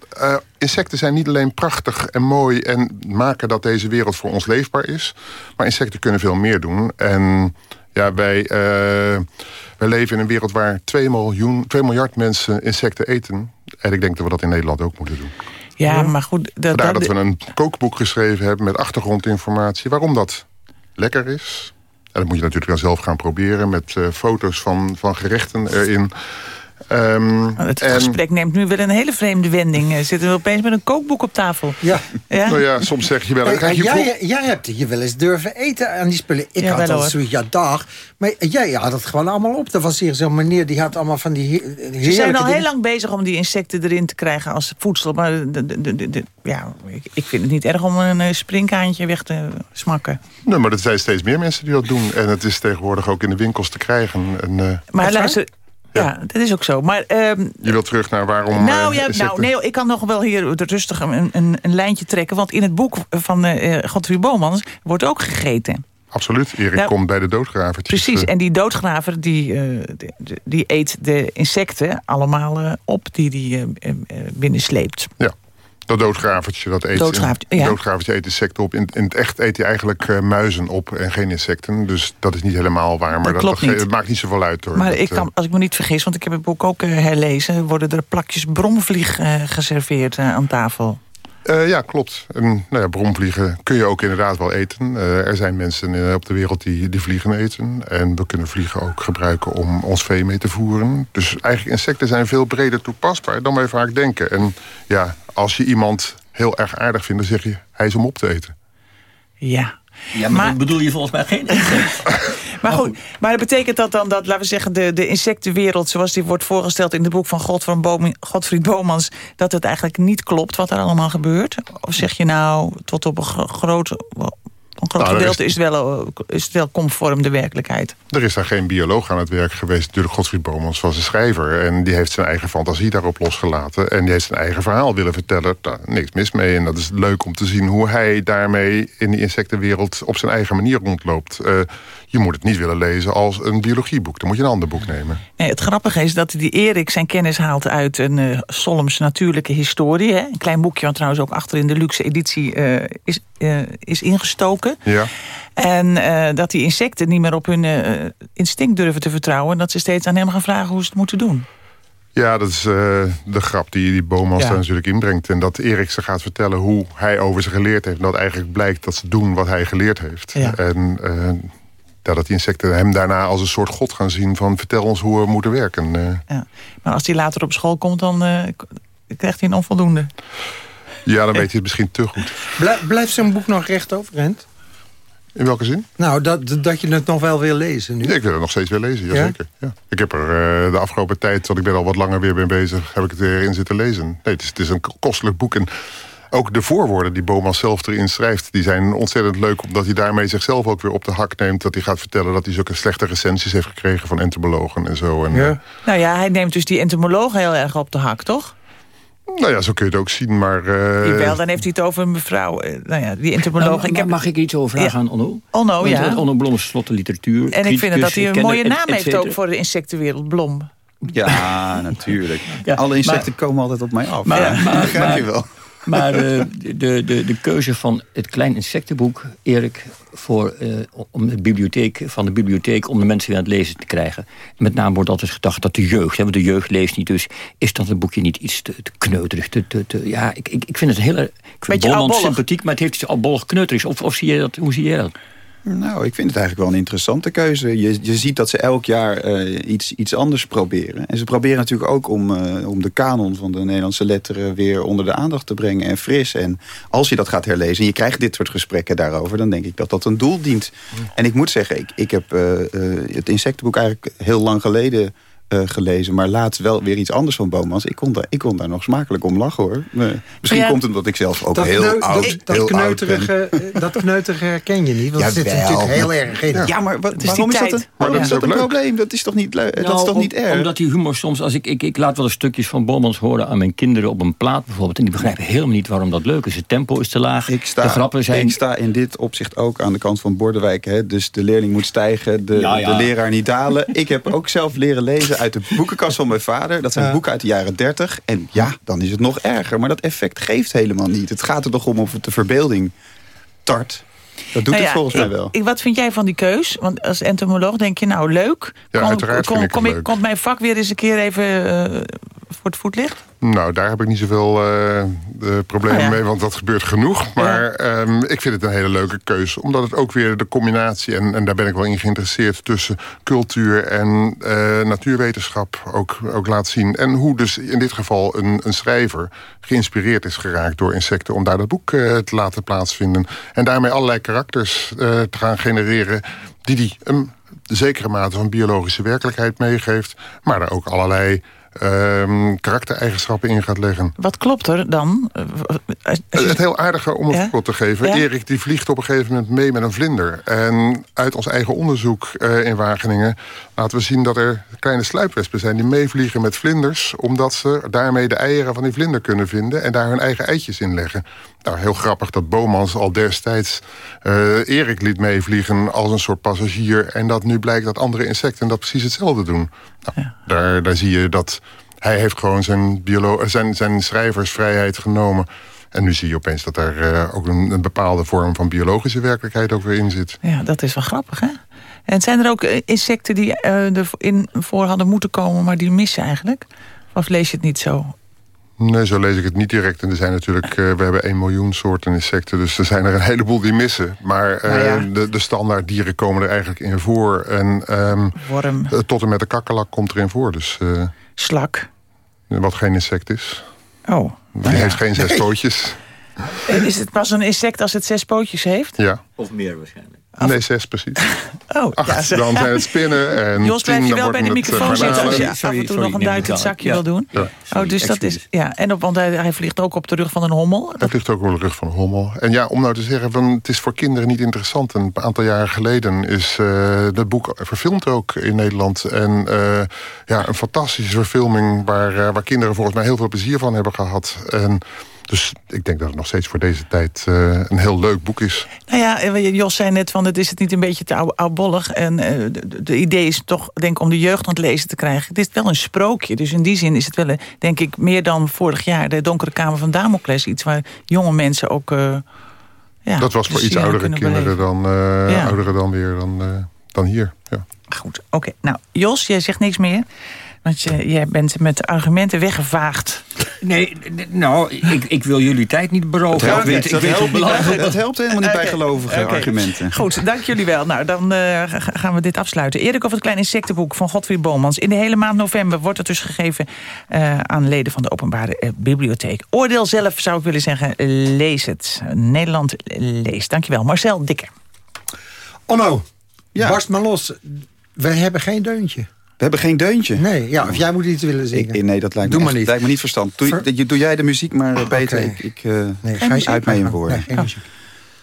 eh, insecten zijn niet alleen prachtig en mooi... en maken dat deze wereld voor ons leefbaar is. Maar insecten kunnen veel meer doen. En ja, wij, eh, wij leven in een wereld waar 2, miljoen, 2 miljard mensen insecten eten. En ik denk dat we dat in Nederland ook moeten doen. Ja, maar goed... Dat, Vandaar dat- dat we een kookboek geschreven hebben met achtergrondinformatie. Waarom dat lekker is. En dat moet je natuurlijk dan zelf gaan proberen met eh, foto's van, van gerechten erin. Ehm, Het en- gesprek neemt nu wel een hele vreemde wending. Zitten we opeens met een kookboek op tafel. Ja. Ja? Nou ja, soms zeg je wel... Hey, krijg je jij, jij hebt je wel eens durven eten aan die spullen. Ik Ja, had wel, al zoiets, ja dag. Maar jij had het gewoon allemaal op. Er was hier zo'n meneer, die had allemaal van die Ze zijn al heel lang bezig om die insecten erin te krijgen als voedsel. Maar de, de, de, de- de- ja, ik, ik vind het niet erg om een eh, springkaantje weg te smakken. Nee, maar er zijn steeds meer mensen die dat doen. En het is tegenwoordig ook in de winkels te krijgen. En, eh, Maar luister, ja. dat is ook zo. Maar ehm, je wilt terug naar waarom... nou, eh, ja, nou, nee, ik kan nog wel hier rustig een, een, een lijntje trekken. Want in het boek van eh, Godfried Bomans wordt ook gegeten. Absoluut. Erik Nou, komt bij de doodgravertjes. Precies, eh, en die doodgraver die, die eet de insecten allemaal op die die eh, eh, binnensleept. Ja, dat doodgravertje, dat eet Doodgravertje, ja. doodgravertje eet insecten op. In, in het echt eet hij eigenlijk eh, muizen op en geen insecten. Dus dat is niet helemaal waar. Maar dat, klopt dat, niet. het maakt niet zoveel uit hoor. Maar Dat, ik eh, kan, als ik me niet vergis, want ik heb het boek ook eh, herlezen... worden er plakjes bromvlieg eh, geserveerd eh, aan tafel. eh, ja, klopt. En nou ja, bromvliegen kun je ook inderdaad wel eten. Eh, er zijn mensen eh, op de wereld die, die vliegen eten. En we kunnen vliegen ook gebruiken om ons vee mee te voeren. Dus eigenlijk insecten zijn veel breder toepasbaar dan wij vaak denken. En ja, als je iemand heel erg aardig vindt, dan zeg je... hij is om op te eten. Ja. Ja, maar, bedoel je volgens mij geen insect. Maar goed, maar dat betekent dat dan dat, laten we zeggen... de, de insectenwereld zoals die wordt voorgesteld in het boek van Godfried, Boom, Godfried Bomans... dat het eigenlijk niet klopt wat er allemaal gebeurt? Of zeg je nou, tot op een gro- groot, een groot Nou, gedeelte is- wel, eh, is wel conform de werkelijkheid? Er is daar geen bioloog aan het werk geweest. Natuurlijk, Godfried Bomans was een schrijver. En die heeft zijn eigen fantasie daarop losgelaten. En die heeft zijn eigen verhaal willen vertellen. Daar niks mis mee. En dat is leuk om te zien hoe hij daarmee in die insectenwereld op zijn eigen manier rondloopt. Eh, je moet het niet willen lezen als een biologieboek. Dan moet je een ander boek nemen. Nee, het grappige is dat die Erik zijn kennis haalt uit een eh Solms natuurlijke historie. Hè? Een klein boekje, wat trouwens ook achter in de luxe editie is, is ingestoken. Ja. En eh, dat die insecten niet meer op hun eh, instinct durven te vertrouwen. En dat ze steeds aan hem gaan vragen hoe ze het moeten doen. Ja, dat is eh, de grap die die Bomans Ja. daar natuurlijk inbrengt. En dat Erik ze gaat vertellen hoe hij over ze geleerd heeft. En dat eigenlijk blijkt dat ze doen wat hij geleerd heeft. Ja. En eh, ja, dat die insecten hem daarna als een soort god gaan zien... van vertel ons hoe we moeten werken. Eh, Ja. Maar als hij later op school komt, dan eh, krijgt hij een onvoldoende. ja, dan weet je het misschien te goed. Blij- Blijft zo'n boek nog recht overeind? In welke zin? Nou, dat, dat je het nog wel wil lezen nu. Ja, ik wil het nog steeds weer lezen, Ja? jazeker. Ja? Ik heb er eh, de afgelopen tijd, want ik ben al wat langer weer mee bezig... heb ik het weer in zitten lezen. Nee, het is, het is een kostelijk boek. En ook de voorwoorden die Bomas zelf erin schrijft... die zijn ontzettend leuk, omdat hij daarmee zichzelf ook weer op de hak neemt. Dat hij gaat vertellen dat hij zulke slechte recensies heeft gekregen... van entomologen en zo. En, eh, Nou ja, hij neemt dus die entomoloog heel erg op de hak, toch? Nou ja, zo kun je het ook zien, maar... eh, Jawel, dan heeft hij het over mevrouw, eh, nou ja, die entomoloog. Nou, ik heb, Mag ik er iets over vragen Ja. aan Onno? Onno, Want, ja. Onno Blom is slotte literatuur. en ik vind dat hij een mooie naam et heeft ook voor de insectenwereld, Blom. Ja, natuurlijk. Ja, Alle insecten maar- komen altijd op mij af. Maar, ja, maar, begrijp je maar- wel. Maar eh, de, de, de keuze van het klein insectenboek, Erik, voor, eh, om de bibliotheek, van de bibliotheek om de mensen weer aan het lezen te krijgen. Met name wordt altijd gedacht dat de jeugd, hè, want de jeugd leest niet, dus is dat een boekje niet iets te, te kneuterig? Te, te, te- ja, ik, ik, ik vind het hele. Ik vind Bolland sympathiek, maar het heeft iets albollig kneuterigs. Of, of zie je dat, hoe zie jij dat? Nou, ik vind het eigenlijk wel een interessante keuze. Je, je ziet dat ze elk jaar eh, iets, iets anders proberen. En ze proberen natuurlijk ook om, eh, om de kanon van de Nederlandse letteren... weer onder de aandacht te brengen en fris. En als je dat gaat herlezen en je krijgt dit soort gesprekken daarover... dan denk ik dat dat een doel dient. En ik moet zeggen, ik, ik heb eh, het insectenboek eigenlijk heel lang geleden... eh, gelezen, maar laatst wel weer iets anders van Bomans. Ik kon daar, ik kon daar nog smakelijk om lachen, hoor. Misschien Ja. komt het omdat ik zelf ook dat, heel kneu- oud, dat, dat, heel oud ben. kneuterige, eh, dat kneuterige herken je niet. Want het zit er natuurlijk heel erg in. Ja, maar wat, Het is waarom die is dat tijd. een, waarom Ja. is dat Dat een probleem? Dat is toch niet, dat is Nou, toch om- niet erg? Omdat die humor soms, als ik, ik, ik laat wel eens stukjes van Bomans horen aan mijn kinderen op een plaat bijvoorbeeld. En die begrijpen helemaal niet waarom dat leuk is. Het tempo is te laag. Ik sta, de grappen zijn. ik sta in dit opzicht ook aan de kant van Bordewijk. Hè? Dus de leerling moet stijgen, de, Ja, ja. de leraar niet dalen. Ik heb ook zelf leren lezen uit de boekenkast van mijn vader. Dat zijn Ja. boeken uit de jaren 30. En ja, dan is het nog erger. Maar dat effect geeft helemaal niet. Het gaat er toch om of het de verbeelding tart. Dat doet Nou het volgens mij wel. ik- wat vind jij van die keus? Want als entomoloog denk je, nou leuk. Ja, Kom- uiteraard kom, vind ik kom ik, leuk. komt mijn vak weer eens een keer even eh, voor het voetlicht? Nou, daar heb ik niet zoveel uh, problemen Ah, ja. mee, want dat gebeurt genoeg. Maar ehm, ik vind het een hele leuke keuze. Omdat het ook weer de combinatie, en, en daar ben ik wel in geïnteresseerd... tussen cultuur en eh, natuurwetenschap ook, ook laat zien. En hoe dus in dit geval een, een schrijver geïnspireerd is geraakt door insecten... om daar dat boek eh, te laten plaatsvinden. En daarmee allerlei karakters eh, te gaan genereren... die die een zekere mate van biologische werkelijkheid meegeeft... maar daar ook allerlei ehm, karaktereigenschappen in gaat leggen. Wat klopt er dan? Eh, als je- Het heel aardige om een Ja? voorbeeld te geven. Ja? Erik die vliegt op een gegeven moment mee met een vlinder. En uit ons eigen onderzoek eh, in Wageningen... laten we zien dat er kleine sluipwespen zijn... die meevliegen met vlinders... omdat ze daarmee de eieren van die vlinder kunnen vinden... en daar hun eigen eitjes in leggen. Nou, heel grappig dat Bomans al destijds eh, Erik liet meevliegen... als een soort passagier. En dat nu blijkt dat andere insecten dat precies hetzelfde doen. Nou, daar, daar zie je dat... Hij heeft gewoon zijn, biolo zijn, zijn schrijversvrijheid genomen... En nu zie je opeens dat er eh, ook een, een bepaalde vorm van biologische werkelijkheid ook weer in zit. Ja, dat is wel grappig, hè? En zijn er ook eh, insecten die eh erin voor hadden moeten komen... maar die missen eigenlijk? Of lees je het niet zo? Nee, zo lees ik het niet direct. En er zijn natuurlijk, eh, we hebben 1 miljoen soorten insecten, dus er zijn er een heleboel die missen. Maar eh, Nou ja. de, de standaard dieren komen er eigenlijk in voor. En ehm, Worm. tot en met de kakkelak komt erin voor. Dus, eh, Slak. wat geen insect is. Oh. Die heeft geen zes pootjes. En is het pas een insect als het zes pootjes heeft? Ja. Of meer waarschijnlijk. Nee, zes precies. Oh, Acht, ja, dan zijn het spinnen. En Jos, blijf je wel bij de eh, microfoon zitten als je af en toe nog een duit in het zakje wil doen? Ja. Oh, dus dat is. Ja, en op, want hij, hij vliegt ook op de rug van een hommel. Dat ligt ook op de rug van een hommel. En ja, om nou te zeggen, van, het is voor kinderen niet interessant. Een aantal jaren geleden is uh, dat boek verfilmd ook in Nederland. En uh, ja, een fantastische verfilming waar, uh, waar kinderen volgens mij heel veel plezier van hebben gehad. En dus ik denk dat het nog steeds voor deze tijd uh, een heel leuk boek is. Nou ja, Jos zei net van, het is het niet een beetje te ou oudbollig. En uh, de, de, idee is toch, denk ik, om de jeugd aan het lezen te krijgen. Het is wel een sprookje, dus in die zin is het wel, denk ik, meer dan vorig jaar... de Donkere Kamer van Damocles, iets waar jonge mensen ook... Uh, ja, dat was voor iets oudere kinderen dan, ja. ouderen dan weer dan, dan hier. Ja. Goed, oké. Okay. Nou, Jos, jij zegt niks meer. Want je, jij bent met argumenten weggevaagd. Nee, nou, ik, ik wil jullie tijd niet beroven. Dat helpt, ik niet, weet, dat ik weet helpt, niet, dat helpt helemaal niet bij gelovige argumenten. Goed, dank jullie wel. Nou, dan uh, gaan we dit afsluiten. Erik over het kleine insectenboek van Godfried Bomans. In de hele maand november wordt het dus gegeven uh, aan leden van de openbare uh, bibliotheek. Oordeel zelf, zou ik willen zeggen, lees het. Nederland leest. Dankjewel. Marcel Dikke. Onno, ja. barst maar los. We hebben geen deuntje. We hebben geen deuntje. Nee, ja, of jij moet iets willen zingen. Ik, nee, dat lijkt Doe me, maar echt, niet. lijkt me niet verstand. Doe, Ver... doe jij de muziek maar uh, beter. Okay. Ik, ik uh, nee, uit mij in woorden. Nee, muziek.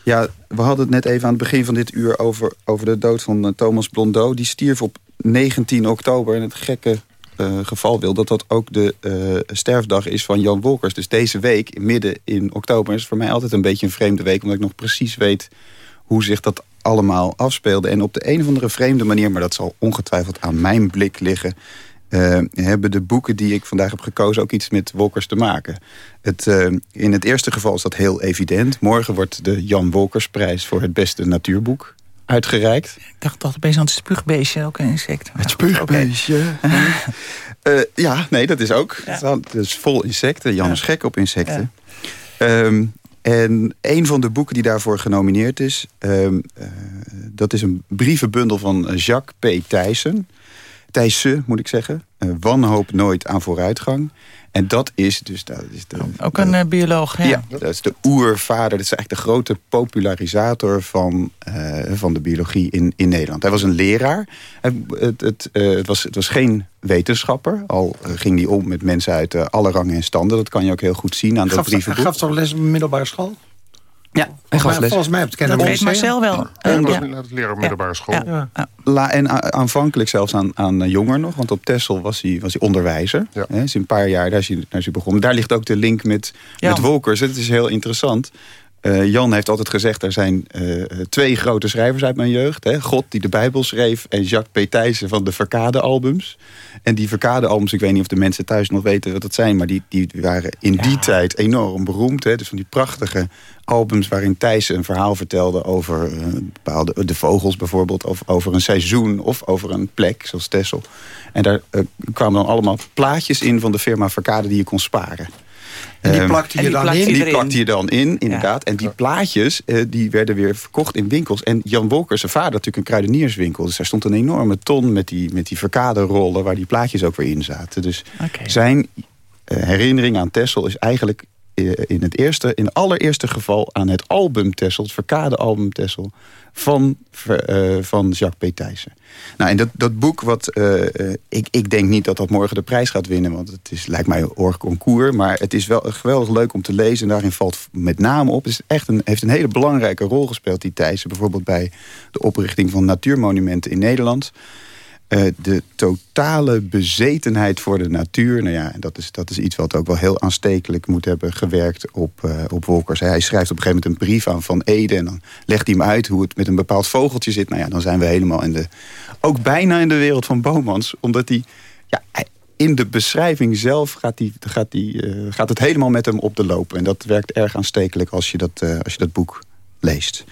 Ja, we hadden het net even aan het begin van dit uur... over, over de dood van uh, Thomas Blondeau. Die stierf op 19 oktober. En het gekke uh, geval wil dat dat ook de uh, sterfdag is van Jan Wolkers. Dus deze week, midden in oktober... is voor mij altijd een beetje een vreemde week... omdat ik nog precies weet hoe zich dat allemaal afspeelde. En op de een of andere vreemde manier... maar dat zal ongetwijfeld aan mijn blik liggen... Uh, hebben de boeken die ik vandaag heb gekozen ook iets met Wolkers te maken. Het, uh, in het eerste geval is dat heel evident. Morgen wordt de Jan Wolkersprijs voor het beste natuurboek uitgereikt. Ik dacht toch opeens aan het spuugbeestje, ook een insect. Het spuugbeestje. Okay. uh, ja, nee, dat is ook. Ja. Dat is vol insecten. Jan ja. is gek op insecten. Ja. Um, en een van de boeken die daarvoor genomineerd is... Um, dat is een brievenbundel van Jacques P. Thijssen. Thijssen, moet ik zeggen. Uh, wanhoop nooit aan vooruitgang. En dat is dus... Dat is de, ook een uh, bioloog, ja. ja. dat is de oervader. Dat is eigenlijk de grote popularisator van, uh, van de biologie in, in Nederland. Hij was een leraar. Hij, het, het, het, was, het was geen wetenschapper. Al ging hij om met mensen uit alle rangen en standen. Dat kan je ook heel goed zien aan dat brievenboek. Hij gaf toch les op middelbare school? Ja, gaf les. Volgens mij heb ik Dat weet Marcel wel. Ja, dat ja. leren op middelbare school. Ja. Ja. La, en aanvankelijk zelfs aan, aan jonger nog. Want op Texel was hij, was hij onderwijzer. Ja. He, is een paar jaar daar is, hij, daar is hij begonnen. Daar ligt ook de link met, met Wolkers. Het is heel interessant. Eh, Jan heeft altijd gezegd, er zijn eh, twee grote schrijvers uit mijn jeugd. Hè? God die de Bijbel schreef en Jacques P. Thijssen van de Verkade-albums. En die Verkade-albums, ik weet niet of de mensen thuis nog weten wat dat zijn... maar die, die waren in die tijd enorm beroemd. Hè? Dus van die prachtige albums waarin Thijssen een verhaal vertelde... over uh, bepaalde, de vogels bijvoorbeeld, of over een seizoen... of over een plek, zoals Texel. En daar kwamen dan allemaal plaatjes in van de firma Verkade die je kon sparen. En die plakte je dan in? Die plakte je dan in, inderdaad. En die plaatjes uh, die werden weer verkocht in winkels. En Jan Wolkers, zijn vader, natuurlijk een kruidenierswinkel. Dus daar stond een enorme ton met die, met die verkaderrollen... waar die plaatjes ook weer in zaten. Dus okay. zijn uh, herinnering aan Tessel is eigenlijk in het eerste, in allereerste geval aan het album Tessel, het verkade album Tessel, van, uh, van Jacques P. Thijssen. Nou, en dat, dat boek, wat, uh, ik, ik denk niet dat dat morgen de prijs gaat winnen, want het is, lijkt mij een concours, maar het is wel geweldig leuk om te lezen en daarin valt met name op, het is echt een, heeft een hele belangrijke rol gespeeld, die Thijssen, bijvoorbeeld bij de oprichting van natuurmonumenten in Nederland. Uh, de totale bezetenheid voor de natuur. Nou ja, dat is, dat is iets wat ook wel heel aanstekelijk moet hebben gewerkt op, uh, op Wolkers. Hij schrijft op een gegeven moment een brief aan Van Ede... en dan legt hij hem uit hoe het met een bepaald vogeltje zit. Nou ja, dan zijn we helemaal in de... ook bijna in de wereld van Bomans. Omdat hij... Ja, in de beschrijving zelf gaat, die, gaat, die, uh, gaat het helemaal met hem op de loop. En dat werkt erg aanstekelijk als je dat, als je dat boek leest.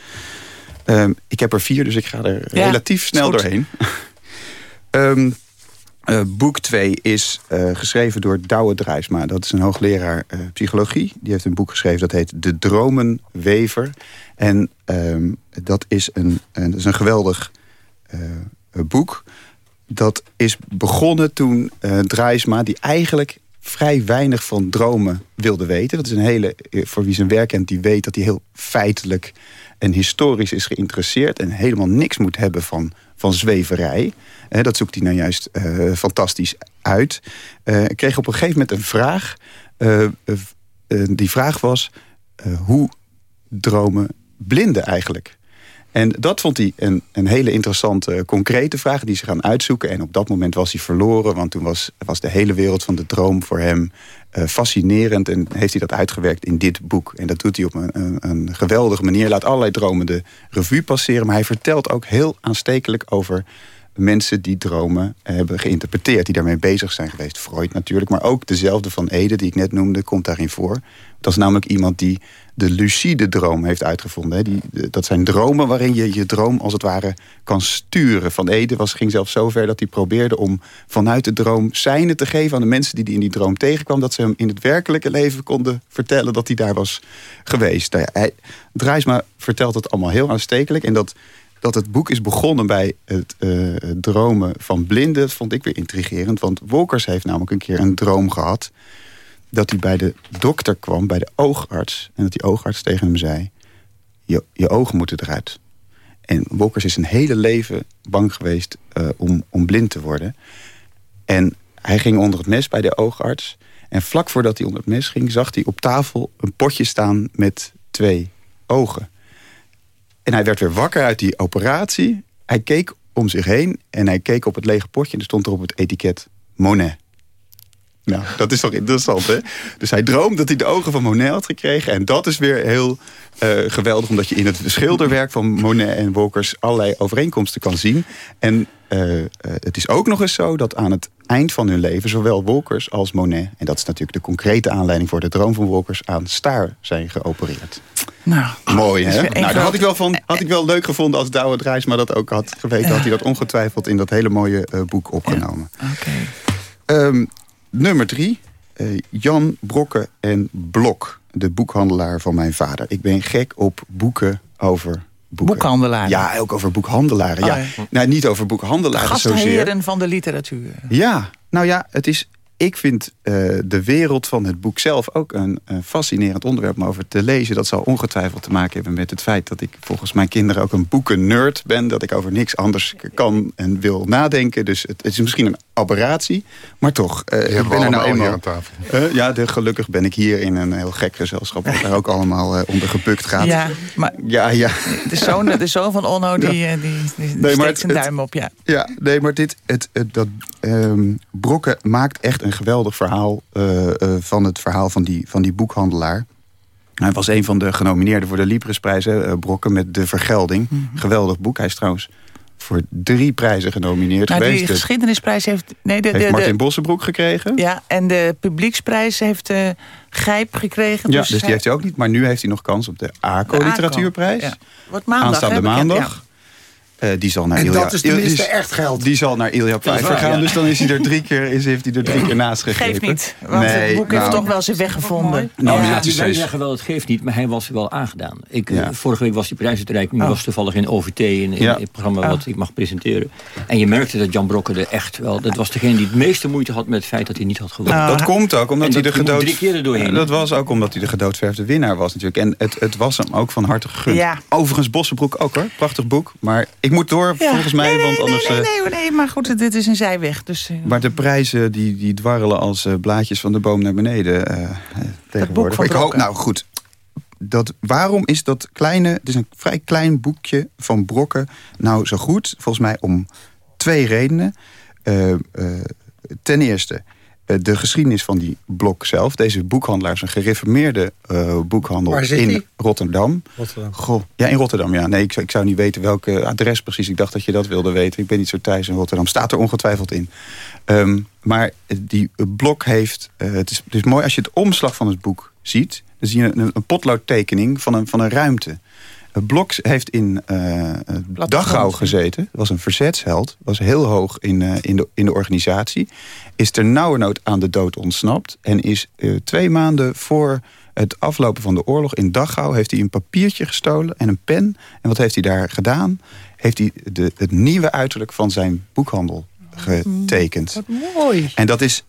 Um, ik heb er vier, dus ik ga er ja, relatief snel doorheen. Um, uh, boek 2 is uh, geschreven door Douwe Drijsma. Dat is een hoogleraar uh, psychologie. Die heeft een boek geschreven dat heet De Dromenwever. En um, dat, is een, een, dat is een geweldig boek. Dat is begonnen toen Drijsma, die eigenlijk vrij weinig van dromen wilde weten. Dat is een hele, voor wie zijn werk kent, die weet dat hij heel feitelijk en historisch is geïnteresseerd... en helemaal niks moet hebben van, van zweverij. He, dat zoekt hij nou juist uh, fantastisch uit. Ik kreeg op een gegeven moment een vraag. Die vraag was, hoe dromen blinden eigenlijk? En dat vond hij een, een hele interessante, concrete vraag... die ze gaan uitzoeken. En op dat moment was hij verloren... want toen was, was de hele wereld van de droom voor hem uh, fascinerend... en heeft hij dat uitgewerkt in dit boek. En dat doet hij op een, een, een geweldige manier. Laat allerlei dromen de revue passeren... maar hij vertelt ook heel aanstekelijk over mensen die dromen hebben geïnterpreteerd... die daarmee bezig zijn geweest. Freud natuurlijk, maar ook dezelfde van Ede... die ik net noemde, komt daarin voor. Dat is namelijk iemand die de lucide droom heeft uitgevonden. Die, dat zijn dromen waarin je je droom als het ware kan sturen. Van Ede was, ging zelfs zo ver dat hij probeerde om vanuit de droom... seinen te geven aan de mensen die hij in die droom tegenkwam... dat ze hem in het werkelijke leven konden vertellen dat hij daar was geweest. Nou ja, hij, vertelt het allemaal heel aanstekelijk... en dat dat het boek is begonnen bij het uh, dromen van blinden... dat vond ik weer intrigerend. Want Wolkers heeft namelijk een keer een droom gehad... dat hij bij de dokter kwam, bij de oogarts... en dat die oogarts tegen hem zei... je, je ogen moeten eruit. En Wolkers is een hele leven bang geweest uh, om, om blind te worden. En hij ging onder het mes bij de oogarts... en vlak voordat hij onder het mes ging... zag hij op tafel een potje staan met twee ogen... En hij werd weer wakker uit die operatie. Hij keek om zich heen en hij keek op het lege potje... en er stond er op het etiket Monet. Nou, dat is toch interessant, hè? Dus hij droomt dat hij de ogen van Monet had gekregen. En dat is weer heel uh, geweldig... omdat je in het schilderwerk van Monet en Wolkers... allerlei overeenkomsten kan zien. En uh, uh, het is ook nog eens zo dat aan het eind van hun leven... zowel Wolkers als Monet... en dat is natuurlijk de concrete aanleiding voor de droom van Wolkers... aan staar zijn geopereerd. Nou, Mooi, hè? Nou, dat had ik, wel van, had ik wel leuk gevonden als Douwe Drijs... maar dat ook had geweten, had hij dat ongetwijfeld... in dat hele mooie boek opgenomen. Ja. Okay. Um, Nummer drie, uh, Jan Brokke en Blok. De boekhandelaar van mijn vader. Ik ben gek op boeken over boeken. Boekhandelaren? Ja, ook over boekhandelaren. Oh, ja. ja. Nou, niet over boekhandelaren Gastheren zozeer. van de literatuur. Ja, nou ja, het is... Ik vind uh, de wereld van het boek zelf ook een, een, fascinerend onderwerp om over te lezen. Dat zal ongetwijfeld te maken hebben met het feit dat ik volgens mijn kinderen ook een boeken-nerd ben. Dat ik over niks anders kan en wil nadenken. Dus het, het is misschien een aberratie, maar toch. Uh, ik ben er nou eenmaal aan tafel. Uh, ja, de, gelukkig ben ik hier in een heel gek gezelschap. Wat daar ook allemaal uh, onder gebukt gaat. Ja, maar ja, ja. De, zoon, de zoon van Onno die, ja. die, die, die nee, steekt zijn duim op. Ja. ja, nee, maar dit, het, het, dat, um, Brokken maakt echt een geweldig verhaal... van het verhaal van die, van die boekhandelaar. Hij was een van de genomineerden voor de Librisprijzen, uh, Brokken met De Vergelding. Mhm. Geweldig boek. Hij is trouwens voor drie prijzen genomineerd Nou, geweest. die De- geschiedenisprijs heeft... Nee, de, de, heeft Martin de- Bossenbroek gekregen. Ja, en de publieksprijs heeft eh Gijp gekregen. Ja, dus dus die heeft hij ook niet. Maar nu heeft hij nog kans op de ACO De ACO, Literatuurprijs. ja. Wordt maandag, Aanstaande maandag. Eh, die zal naar En Ilja, dat is tenminste die echt geld. Die zal naar Ilja Pfeiffer gaan. ja. Dus dan is hij er drie keer, is, heeft hij er drie keer naast gegrepen. Geeft niet, want Nee, het boek heeft nou, toch wel zijn weg gevonden. Nominaties wij is- zeggen wel, het geeft niet, maar hij was wel aangedaan. Ik, eh, Ja. Vorige week was die prijsuitreiking, nu Oh. was toevallig in OVT, in, in Ja. het programma Oh. wat ik mag presenteren. En je merkte dat Jan Brokken er echt wel, dat was degene die het meeste moeite had met het feit dat hij niet had gewonnen. Dat komt ook omdat hij de gedood... drie keer er doorheen. Dat was ook omdat hij de gedoodverfde winnaar was natuurlijk. En het, het was hem ook van harte gegund. Ja. Overigens Bossenbroek ook hoor. Prachtig boek. Maar ik moet door Ja. volgens mij. nee, nee, want anders, nee, eh, nee, nee, nee, maar goed, dit is een zijweg. Dus, eh, Maar de prijzen die, die dwarrelen als eh, blaadjes van de boom naar beneden tegenwoordig. ik hoop, nou goed. Dat, waarom is dat kleine, het is een vrij klein boekje van Brokken nou zo goed? Volgens mij om twee redenen. Ten eerste, de geschiedenis van die blok zelf. Deze boekhandelaar is een gereformeerde eh, boekhandel Waar zit in die? Rotterdam. Rotterdam. Goh, ja, in Rotterdam, ja. Nee, ik, zou- ik zou niet weten welke adres precies. Ik dacht dat je dat wilde weten. Ik ben niet zo thuis in Rotterdam. Staat er ongetwijfeld in. Ehm, maar die blok heeft... eh, het, is, het is mooi als je het omslag van het boek ziet. Dan zie je een, een potloodtekening van een, van een ruimte. Het blok heeft in eh Dachau gezeten. Was een verzetsheld. Was heel hoog in, eh, in, de, in de organisatie. Is ter nauwernood aan de dood ontsnapt. En is eh, twee maanden voor het aflopen van de oorlog in Dachau... heeft hij een papiertje gestolen en een pen. En wat heeft hij daar gedaan? Heeft hij de, het nieuwe uiterlijk van zijn boekhandel getekend. mooi. En dat is,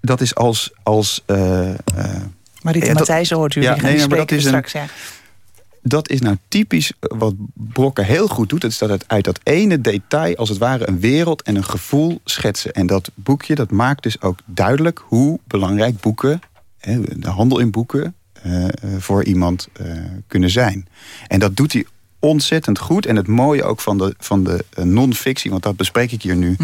dat is als... als Marita ja, Matthijssen hoort u, Ja, nee, maar dat een, straks. Ja. Dat is nou typisch wat Brokken heel goed doet. Dat is dat het uit dat ene detail als het ware een wereld en een gevoel schetsen. En dat boekje dat maakt dus ook duidelijk hoe belangrijk boeken, de handel in boeken, eh, eh, voor iemand eh, kunnen zijn. En dat doet hij ontzettend goed. En het mooie ook van de, van de eh, non-fictie, want dat bespreek ik hier nu,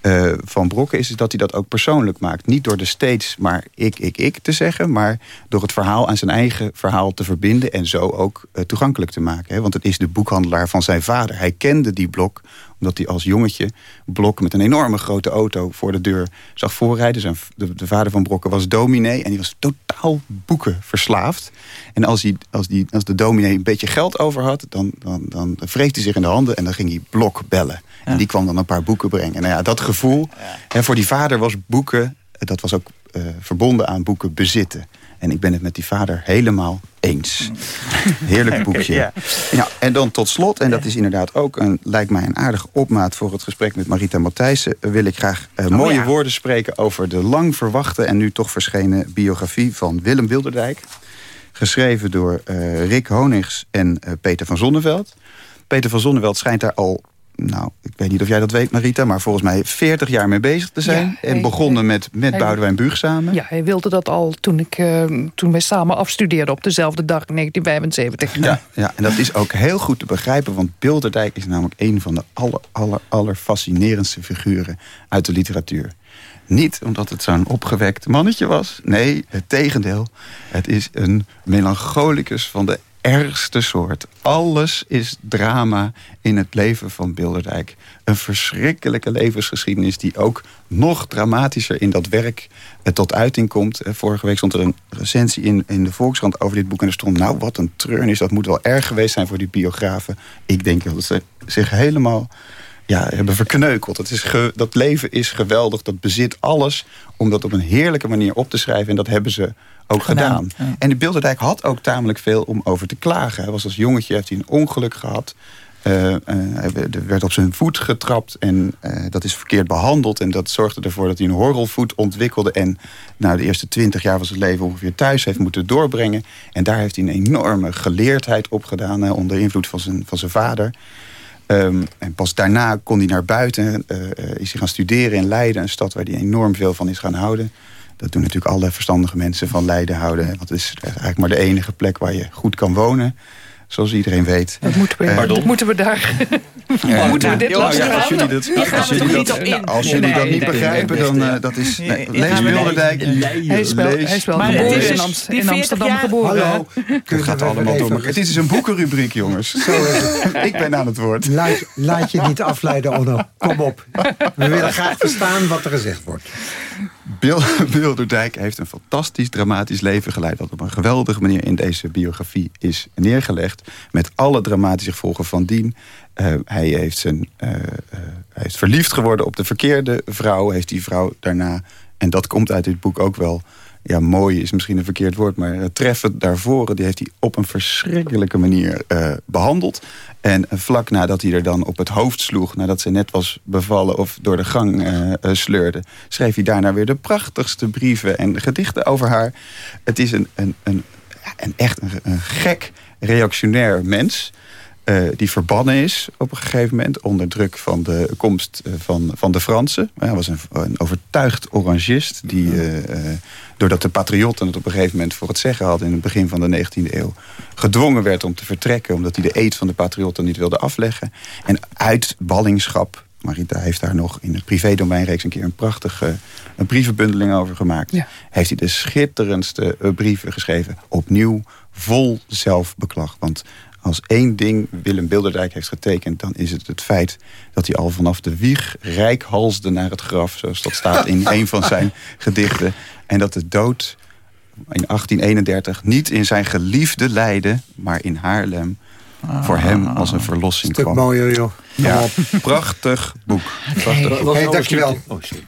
eh, van Brokken is, is dat hij dat ook persoonlijk maakt. Niet door de steeds maar ik, ik, ik te zeggen... maar door het verhaal aan zijn eigen verhaal te verbinden... en zo ook eh, toegankelijk te maken. Hè? Want het is de boekhandelaar van zijn vader. Hij kende die Blok omdat hij als jongetje Blok met een enorme grote auto voor de deur zag voorrijden. Zijn, de, de vader van Brokken was dominee en die was totaal boeken verslaafd. En als, hij, als, die, als de dominee een beetje geld over had, dan, dan, dan wreef hij zich in de handen en dan ging hij Blok bellen. En die kwam dan een paar boeken brengen. En nou ja, dat gevoel, hè, voor die vader was boeken, dat was ook eh, verbonden aan boeken bezitten. En ik ben het met die vader helemaal eens. Heerlijk boekje. Ja. Ja, en dan tot slot, en dat is inderdaad ook een, lijkt mij een aardige opmaat voor het gesprek met Marita Matthijssen, eh, wil ik graag eh, mooie ja. woorden spreken over de lang verwachte en nu toch verschenen biografie van Willem Wilderdijk. Geschreven door eh, Rick Honigs en Peter van Zonneveld. Peter van Zonneveld schijnt daar al, nou, ik weet niet of jij dat weet Marita, maar volgens mij 40 jaar mee bezig te zijn. Ja, en begonnen met, met hij- Boudewijn Buug samen. Ja, hij wilde dat al toen, ik, eh, toen wij samen afstudeerden op dezelfde dag in 1975. Ja, ja, en dat is ook heel goed te begrijpen, want Bilderdijk is namelijk een van de aller, aller, aller fascinerendste figuren uit de literatuur. Niet omdat het zo'n opgewekt mannetje was. Nee, het tegendeel. Het is een melancholicus van de ergste soort. Alles is drama in het leven van Bilderdijk. Een verschrikkelijke levensgeschiedenis die ook nog dramatischer in dat werk eh, tot uiting komt. Eh, Vorige week stond er een recensie in, in de Volkskrant over dit boek. En er stond, nou wat een treurnis. Dat moet wel erg geweest zijn voor die biografen. Ik denk dat ze zich helemaal ja, hebben verkneukeld. Dat, is ge- dat leven is geweldig. Dat bezit alles om dat op een heerlijke manier op te schrijven. En dat hebben ze ook gedaan. Gedaan, En de Bilderdijk had ook tamelijk veel om over te klagen. Hij was als jongetje, heeft hij een ongeluk gehad. Eh, eh, hij werd- op zijn voet getrapt en eh, dat is verkeerd behandeld. En dat zorgde ervoor dat hij een horrelvoet ontwikkelde. En nou, de eerste twintig jaar van zijn leven ongeveer thuis heeft moeten doorbrengen. En daar heeft hij een enorme geleerdheid op gedaan. onder invloed van zijn, van zijn vader. Ehm, en pas daarna kon hij naar buiten. eh, is hij gaan studeren in Leiden. Een stad waar hij enorm veel van is gaan houden. Dat doen natuurlijk alle verstandige mensen van Leiden houden. Want het is eigenlijk maar de enige plek waar je goed kan wonen. Zoals iedereen weet. Dat moeten we, Eh, dat moeten we daar... Ja, moeten we dit ja, lastig ja, als jullie dat, als jullie niet dat, op in? als jullie Nee, dat niet nee, begrijpen, nee, dan eh, dat is... Lees Bilderdijk. Hij is wel, hij is wel Maar geboren het is in, dus Amst- in 40 Amsterdam jaar- geboren. Hallo. Het Kunnen gaat we allemaal even- door. Het is een boekenrubriek, jongens. Zo, ik ben aan het woord. Laat, laat je niet afleiden, Onno. Kom op. We willen graag verstaan wat er gezegd wordt. Bil Bilderdijk heeft een fantastisch dramatisch leven geleid... dat op een geweldige manier in deze biografie is neergelegd... met alle dramatische gevolgen van dien. Eh, hij, heeft zijn, eh, eh, hij is verliefd geworden op de verkeerde vrouw. Heeft die vrouw daarna, en dat komt uit dit boek ook wel... ja, mooi is misschien een verkeerd woord... maar het treffen daarvoor, die heeft hij op een verschrikkelijke manier eh, behandeld. En vlak nadat hij er dan op het hoofd sloeg... nadat ze net was bevallen of door de gang eh, sleurde... schreef hij daarna weer de prachtigste brieven en gedichten over haar. Het is een, een, een, een echt een, een gek reactionair mens... eh, die verbannen is op een gegeven moment... onder druk van de komst eh, van, van de Fransen. Hij was een, een overtuigd orangist... die, eh, doordat de patriotten het op een gegeven moment voor het zeggen hadden... in het begin van de 19e eeuw... gedwongen werd om te vertrekken... omdat hij de eed van de patriotten niet wilde afleggen. En uit ballingschap... Marita heeft daar nog in het privédomeinreeks een keer een prachtige een brievenbundeling over gemaakt. Heeft hij de schitterendste brieven geschreven. Opnieuw vol zelfbeklag. Want als één ding Willem Bilderdijk heeft getekend... dan is het het feit dat hij al vanaf de wieg rijkhalsde naar het graf... zoals dat staat in een van zijn gedichten. En dat de dood in 1831 niet in zijn geliefde Leiden... maar in Haarlem voor hem als een verlossing Stuk kwam. mooier, joh. Ja, prachtig boek. Prachtig boek. Hey, dankjewel. Oh, sorry.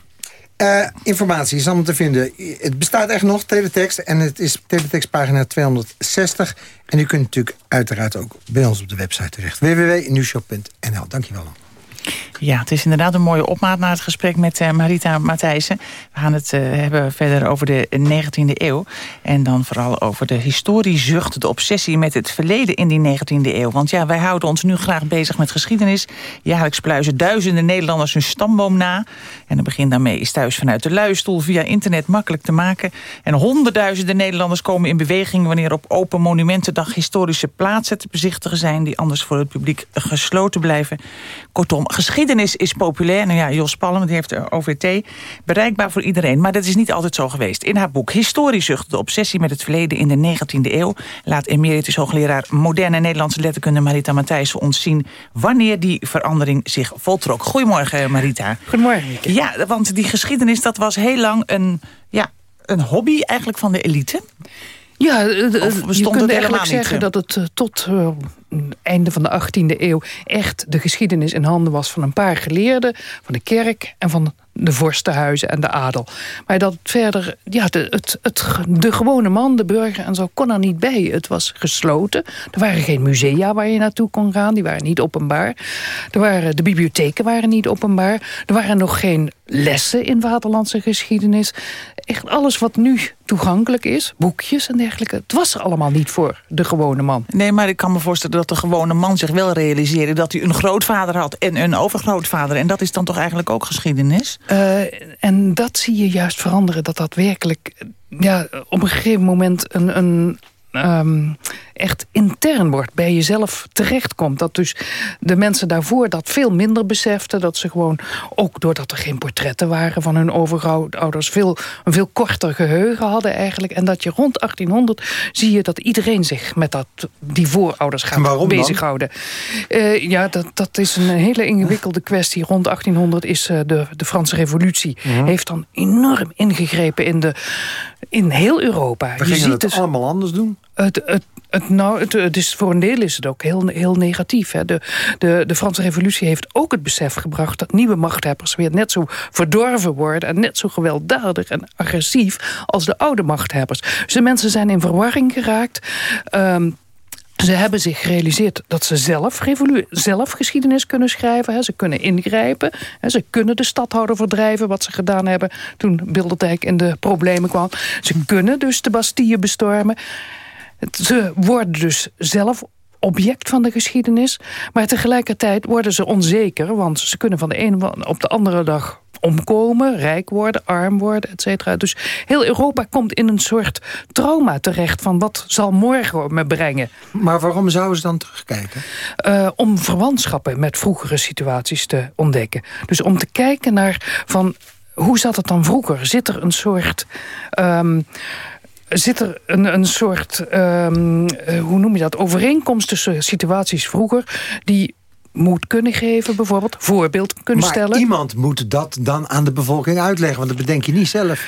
Eh, informatie is allemaal te vinden. Het bestaat echt nog, teletext. En het is teletext pagina 260. En u kunt natuurlijk uiteraard ook bij ons op de website terecht. www.nieuwshop.nl. Dankjewel. Ja, het is inderdaad een mooie opmaat naar het gesprek met eh, Marita Matthijssen. We gaan het eh, hebben verder over de 19e eeuw. En dan vooral over de historiezucht, de obsessie met het verleden in die 19e eeuw. Want ja, wij houden ons nu graag bezig met geschiedenis. Jaarlijks pluizen duizenden Nederlanders hun stamboom na. En het begin daarmee is thuis vanuit de luistoel via internet makkelijk te maken. En honderdduizenden Nederlanders komen in beweging... wanneer op Open Monumentendag historische plaatsen te bezichtigen zijn... die anders voor het publiek gesloten blijven. Kortom, geschiedenis is populair. Nou ja, Jos Palm, die heeft de OVT bereikbaar voor iedereen. Maar dat is niet altijd zo geweest. In haar boek Historiezucht, de obsessie met het verleden in de 19e eeuw... laat emeritus hoogleraar moderne Nederlandse letterkunde Marita Matthijssen ons zien... wanneer die verandering zich voltrok. Goedemorgen, Marita. Goedemorgen. Ja, want die geschiedenis, dat was heel lang een, ja, een hobby eigenlijk van de elite. Ja, eh, Of je kunt het eigenlijk zeggen eh? dat het eh, tot eh, einde van de 18e eeuw... echt de geschiedenis in handen was van een paar geleerden... van de kerk en van de vorstenhuizen en de adel. Maar dat verder, ja, de, het, het, de gewone man, de burger en zo, kon er niet bij. Het was gesloten. Er waren geen musea waar je naartoe kon gaan. Die waren niet openbaar. Er waren, de bibliotheken waren niet openbaar. Er waren nog geen lessen in waterlandse geschiedenis. Echt alles wat nu toegankelijk is, boekjes en dergelijke... het was er allemaal niet voor de gewone man. Nee, maar ik kan me voorstellen dat de gewone man zich wel realiseerde... dat hij een grootvader had en een overgrootvader. En dat is dan toch eigenlijk ook geschiedenis? Uh, en dat zie je juist veranderen. Dat dat werkelijk ja, op een gegeven moment een, een um, echt intern wordt. Bij jezelf terechtkomt. Dat dus de mensen daarvoor dat veel minder beseften. Dat ze gewoon, ook doordat er geen portretten waren van hun overouders... Veel, een veel korter geheugen hadden eigenlijk. En dat je rond 1800 zie je dat iedereen zich met dat, die voorouders gaat bezighouden. Uh, ja, dat, dat is een hele ingewikkelde kwestie. Rond 1800 is uh, de, de Franse revolutie. Mhm. Heeft dan enorm ingegrepen in, de, in heel Europa. We je ziet het dus, allemaal anders doen. Het, het, het, nou, het, het is, voor een deel is het ook heel, heel negatief. Hè. De, de, de Franse revolutie heeft ook het besef gebracht... dat nieuwe machthebbers weer net zo verdorven worden... en net zo gewelddadig en agressief als de oude machthebbers. Dus de mensen zijn in verwarring geraakt... Um, ze hebben zich gerealiseerd dat ze zelf, zelf geschiedenis kunnen schrijven. Hè. Ze kunnen ingrijpen. Hè. Ze kunnen de stadhouder verdrijven, wat ze gedaan hebben... toen Bilderdijk in de problemen kwam. Ze kunnen dus de Bastille bestormen. Ze worden dus zelf object van de geschiedenis. Maar tegelijkertijd worden ze onzeker... want ze kunnen van de ene op de andere dag omkomen, rijk worden, arm worden, et cetera. Dus heel Europa komt in een soort trauma terecht... van wat zal morgen me brengen. Maar waarom zouden ze dan terugkijken? Uh, om verwantschappen met vroegere situaties te ontdekken. Dus om te kijken naar van hoe zat het dan vroeger? Zit er een soort... Um, zit er een, een soort, um, hoe noem je dat, overeenkomst tussen situaties vroeger... die moed kunnen geven, bijvoorbeeld, voorbeeld kunnen maar stellen. Maar iemand moet dat dan aan de bevolking uitleggen, want dat bedenk je niet zelf.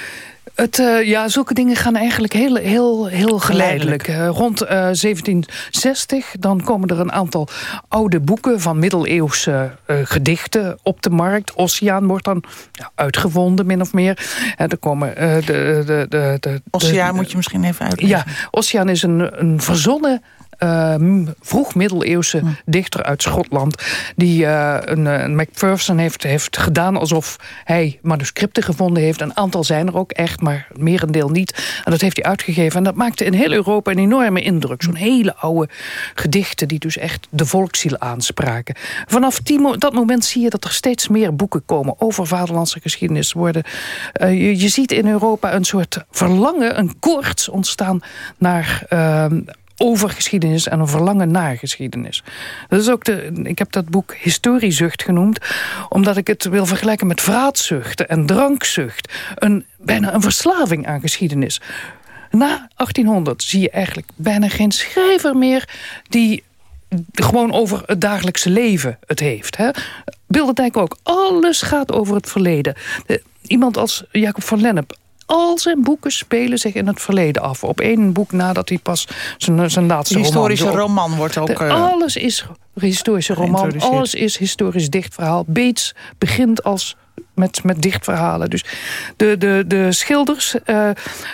Het, uh, ja, zulke dingen gaan eigenlijk heel, heel, heel geleidelijk. Uh, rond uh, 1760 dan komen er een aantal oude boeken... van middeleeuwse gedichten op de markt. Ossiaan wordt dan ja, uitgevonden, min of meer. er komen de, de, de, de, Ossiaan moet je misschien even uitleggen. Ja, Ossiaan is een, een verzonnen uh, vroeg middeleeuwse hm. dichter uit Schotland... die uh, een, een Macpherson heeft, heeft gedaan alsof hij manuscripten gevonden heeft. Een aantal zijn er ook echt, maar merendeel niet. En dat heeft hij uitgegeven. En dat maakte in heel Europa een enorme indruk. Zo'n hele oude gedichten die dus echt de volksziel aanspraken. Vanaf die, dat moment zie je dat er steeds meer boeken komen... over vaderlandse geschiedenis worden. Uh, je, je, ziet in Europa een soort verlangen, een koorts ontstaan... naar over geschiedenis en een verlangen naar geschiedenis. Dat is ook de, ik heb dat boek Historiezucht genoemd... omdat ik het wil vergelijken met vraatzucht en drankzucht. Een, bijna een verslaving aan geschiedenis. Na 1800 zie je eigenlijk bijna geen schrijver meer... die gewoon over het dagelijkse leven het heeft. Hè? Bilderdijk ook. Alles gaat over het verleden. De, iemand als Jacob van Lennep al zijn boeken spelen zich in het verleden af. Op één boek nadat hij pas zijn, zijn laatste historische roman... roman wordt ook... De, alles is historische roman, alles is historisch dichtverhaal. Bates begint als met, met dichtverhalen. Dus de, de, de schilders, uh,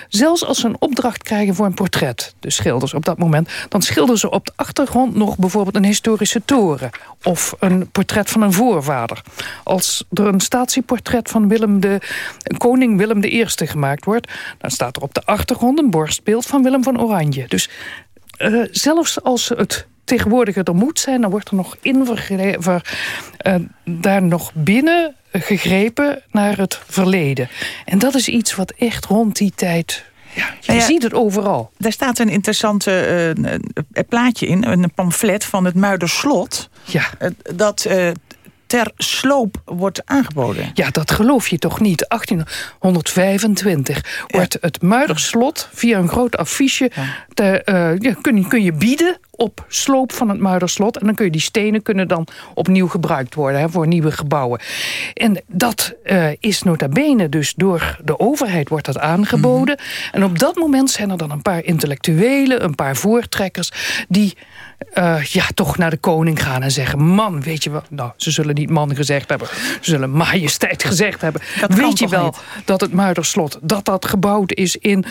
zelfs als ze een opdracht krijgen voor een portret... de schilders op dat moment... dan schilderen ze op de achtergrond nog bijvoorbeeld een historische toren... of een portret van een voorvader. Als er een statieportret van Willem de, koning Willem I gemaakt wordt... dan staat er op de achtergrond een borstbeeld van Willem van Oranje. Dus uh, zelfs als het tegenwoordig er moet zijn... dan wordt er nog in uh, daar nog binnen gegrepen naar het verleden. En dat is iets wat echt rond die tijd... Ja, je nou ja, ziet het overal. Daar staat een interessante uh, plaatje in, een pamflet van het Muiderslot. Ja. Uh, dat uh, ter sloop wordt aangeboden. Ja, dat geloof je toch niet. 1825 wordt het Muiderslot via een groot affiche... Te, kun, kun je bieden op sloop van het Muiderslot. En dan kun je die stenen kunnen dan opnieuw gebruikt worden hè, voor nieuwe gebouwen. En dat uh, is nota bene dus door de overheid wordt dat aangeboden. Mm -hmm. En op dat moment zijn er dan een paar intellectuelen, een paar voortrekkers... die uh, ja, toch naar de koning gaan en zeggen... man, weet je wel... Nou, ze zullen niet man gezegd hebben. Ze zullen majesteit gezegd hebben. Dat weet je wel niet. dat het Muiderslot... dat dat gebouwd is in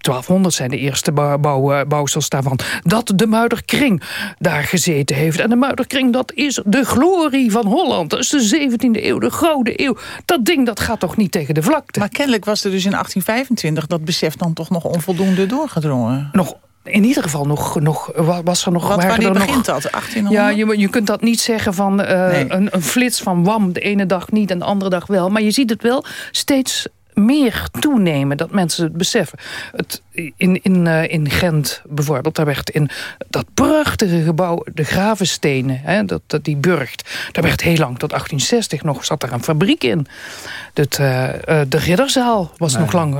1200 zijn de eerste bouw, bouwsels daarvan. Dat de Muiderkring daar gezeten heeft. En de Muiderkring, dat is de glorie van Holland. Dat is de 17e eeuw, de Gouden Eeuw. Dat ding, dat gaat toch niet tegen de vlakte? Maar kennelijk was er dus in 1825 dat besef dan toch nog onvoldoende doorgedrongen. Nog in ieder geval nog, nog was er nog... Wat, wanneer er begint nog, dat? 1800? Ja, je, je kunt dat niet zeggen van uh, nee. een, een flits van wam. De ene dag niet en de andere dag wel. Maar je ziet het wel steeds meer toenemen, dat mensen het beseffen. Het, in, in, uh, in Gent bijvoorbeeld, daar werd in dat prachtige gebouw, de Gravenstenen, hè, dat, dat, die burgt, daar werd heel lang, tot 1860 nog, zat daar een fabriek in. Dat, uh, uh, de Ridderzaal was Maar- nog lang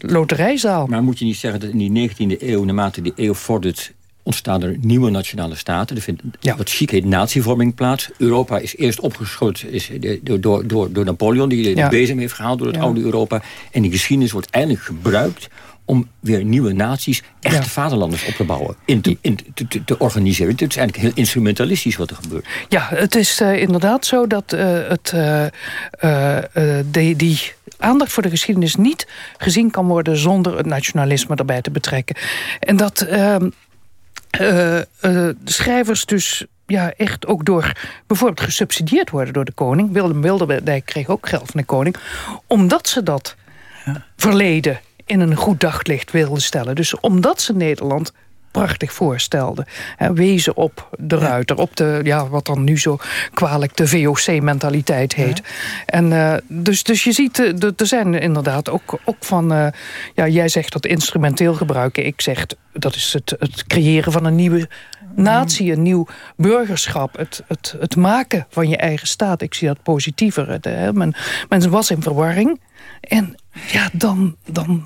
loterijzaal. Maar moet je niet zeggen dat in die 19e eeuw, naarmate die eeuw vordert... ontstaan er nieuwe nationale staten. Er vindt wat chic heet natievorming plaats. Europa is eerst opgeschoten is, eh, door, door, door, Napoleon... die de Ja. bezem heeft gehaald door het Ja. oude Europa. En die geschiedenis wordt eindelijk gebruikt om weer nieuwe naties, echte vaderlanders op te bouwen. In te, in te, te, te organiseren. Het is eigenlijk heel instrumentalistisch wat er gebeurt. Ja, het is eh, inderdaad zo dat eh, het, die, die aandacht voor de geschiedenis niet gezien kan worden zonder het nationalisme erbij te betrekken. En dat ehm, eh, eh, de schrijvers dus ja, echt ook door bijvoorbeeld gesubsidieerd worden door de koning. Willem Wilderdijk kreeg ook geld van de koning. Omdat ze dat verleden in een goed daglicht wilden stellen. Dus omdat ze Nederland prachtig voorstelde. Hè, wezen op de ruiter, op de, ja, wat dan nu zo kwalijk de VOC-mentaliteit heet. En uh, dus, dus je ziet, uh, er zijn inderdaad ook, ook van, uh, ja, jij zegt dat instrumenteel gebruiken. Ik zeg, dat is het, het creëren van een nieuwe natie, een nieuw burgerschap. Het, het, het maken van je eigen staat. Ik zie dat positiever. Hè. Men, men was in verwarring. En ja, dan, dan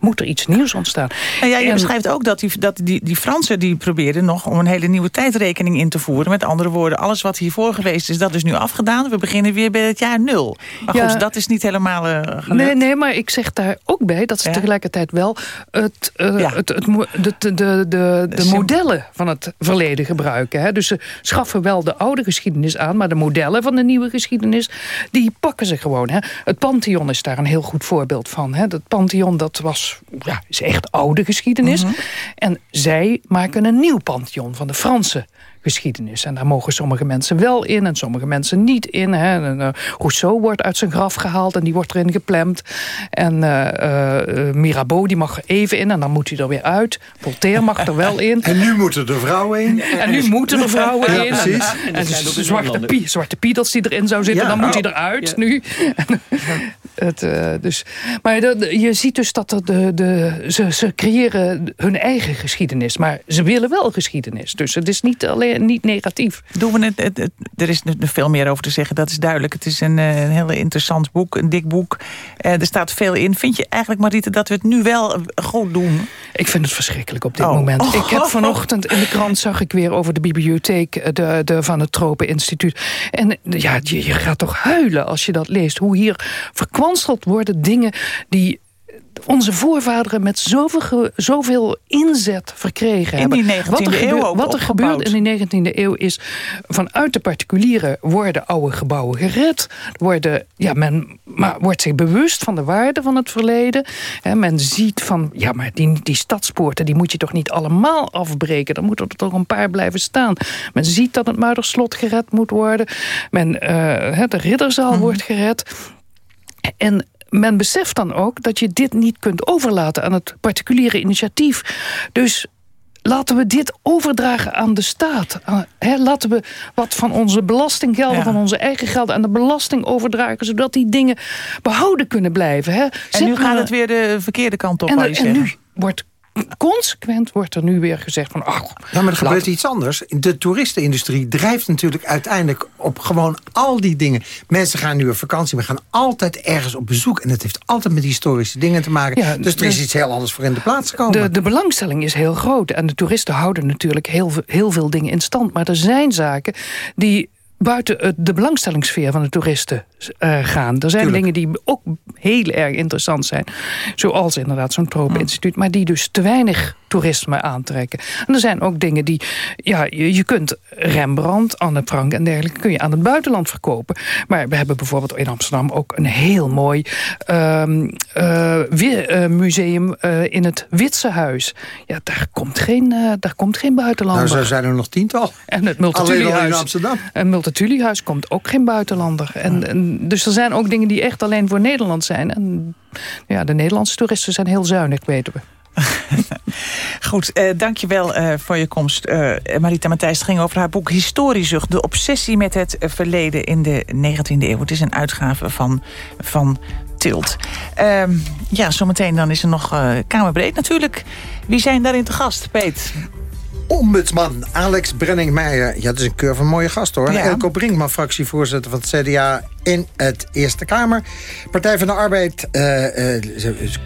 moet er iets nieuws ontstaan. En ja, je beschrijft ook dat, die, dat die, die Fransen die probeerden nog om een hele nieuwe tijdrekening in te voeren. Met andere woorden, alles wat hiervoor geweest is, dat is nu afgedaan. We beginnen weer bij het jaar nul. Maar ja, goed, dat is niet helemaal uh. Nee, nee, maar ik zeg daar ook bij dat ze ja. tegelijkertijd wel het, uh, ja. het, het, de, de, de, de, de modellen van het verleden gebruiken. Hè? Dus ze schaffen wel de oude geschiedenis aan, maar de modellen van de nieuwe geschiedenis, die pakken ze gewoon. Hè? Het Pantheon is daar een heel goed voorbeeld van. Hè. Dat Pantheon dat was, ja, is echt oude geschiedenis. Mm -hmm. En zij maken een nieuw Pantheon van de Franse geschiedenis. En daar mogen sommige mensen wel in en sommige mensen niet in. Hè. En, uh, Rousseau wordt uit zijn graf gehaald en die wordt erin geplemd. En uh, uh, Mirabeau die mag er even in en dan moet hij er weer uit. Voltaire mag er wel in. En nu moeten de vrouwen in. En nu moeten er vrouwen ja, in. Precies. En, en, en zwarte, pie, zwarte Piet als die erin zou zitten, ja, dan moet hij eruit ja. nu. Het, uh, dus, maar de, je ziet dus dat er de, de, ze, ze creëren hun eigen geschiedenis. Maar ze willen wel geschiedenis. Dus het is niet alleen niet negatief. Doen we het, het, het, er is veel meer over te zeggen, dat is duidelijk. Het is een, een heel interessant boek, een dik boek. Uh, er staat veel in. Vind je eigenlijk, Mariette, dat we het nu wel goed doen? Ik vind het verschrikkelijk op dit oh. moment. Oh. Ik heb vanochtend in de krant zag ik weer over de bibliotheek de, de, van het Tropeninstituut. En ja, je, je gaat toch huilen als je dat leest. Hoe hier verkwanseld worden dingen die onze voorvaderen met zoveel, zoveel inzet verkregen in die 19e wat er eeuw ook Wat er gebeurt in die 19e eeuw is... vanuit de particulieren worden oude gebouwen gered. Worden, ja, men maar wordt zich bewust van de waarde van het verleden. He, men ziet van, ja, maar die, die stadspoorten... die moet je toch niet allemaal afbreken. Dan moeten er toch een paar blijven staan. Men ziet dat het Muiderslot gered moet worden. Men, uh, de Ridderzaal mm. wordt gered. En men beseft dan ook dat je dit niet kunt overlaten aan het particuliere initiatief. Dus laten we dit overdragen aan de staat. He, laten we wat van onze belastinggelden, ja. van onze eigen gelden... aan de belasting overdragen, zodat die dingen behouden kunnen blijven. He. En nu gaat het weer de verkeerde kant op, en, en nu wordt consequent wordt er nu weer gezegd van... Ach, ja, maar er gebeurt iets anders. De toeristenindustrie drijft natuurlijk uiteindelijk op gewoon al die dingen. Mensen gaan nu op vakantie, maar gaan altijd ergens op bezoek. En het heeft altijd met historische dingen te maken. Ja, dus er is de, iets heel anders voor in de plaats gekomen. De, de belangstelling is heel groot. En de toeristen houden natuurlijk heel, heel veel dingen in stand. Maar er zijn zaken die buiten de belangstellingssfeer van de toeristen uh, gaan. Er zijn Tuurlijk. dingen die ook heel erg interessant zijn. Zoals inderdaad zo'n tropeninstituut. Maar die dus te weinig toerisme aantrekken. En er zijn ook dingen die... Ja, je, je kunt Rembrandt, Anne Frank en dergelijke... kun je aan het buitenland verkopen. Maar we hebben bijvoorbeeld in Amsterdam ook een heel mooi... Uh, uh, museum uh, in het Witsehuis. Ja, daar komt geen, daar komt geen buitenlander. Nou, zo zijn er nog tiental. En het Multatuli-huis. in Amsterdam. En Multatuli-huis komt ook geen buitenlander. En, en, dus er zijn ook dingen die echt alleen voor Nederland zijn. En ja, de Nederlandse toeristen zijn heel zuinig, weten we. Goed, uh, dankjewel uh, voor je komst. Uh, Marita Matthijs ging over haar boek Historiezucht. De obsessie met het verleden in de 19e eeuw. Het is een uitgave van, van Tilt. Uh, ja, zometeen dan is er nog Kamerbreed natuurlijk. Wie zijn daarin te gast, Peet? Ombudsman Alex Brenning-Meijer. Ja, dat is een keur van mooie gast hoor. Ja. Elko Brinkman, fractievoorzitter van het CDA in het Eerste Kamer. Partij van de Arbeid, uh, uh,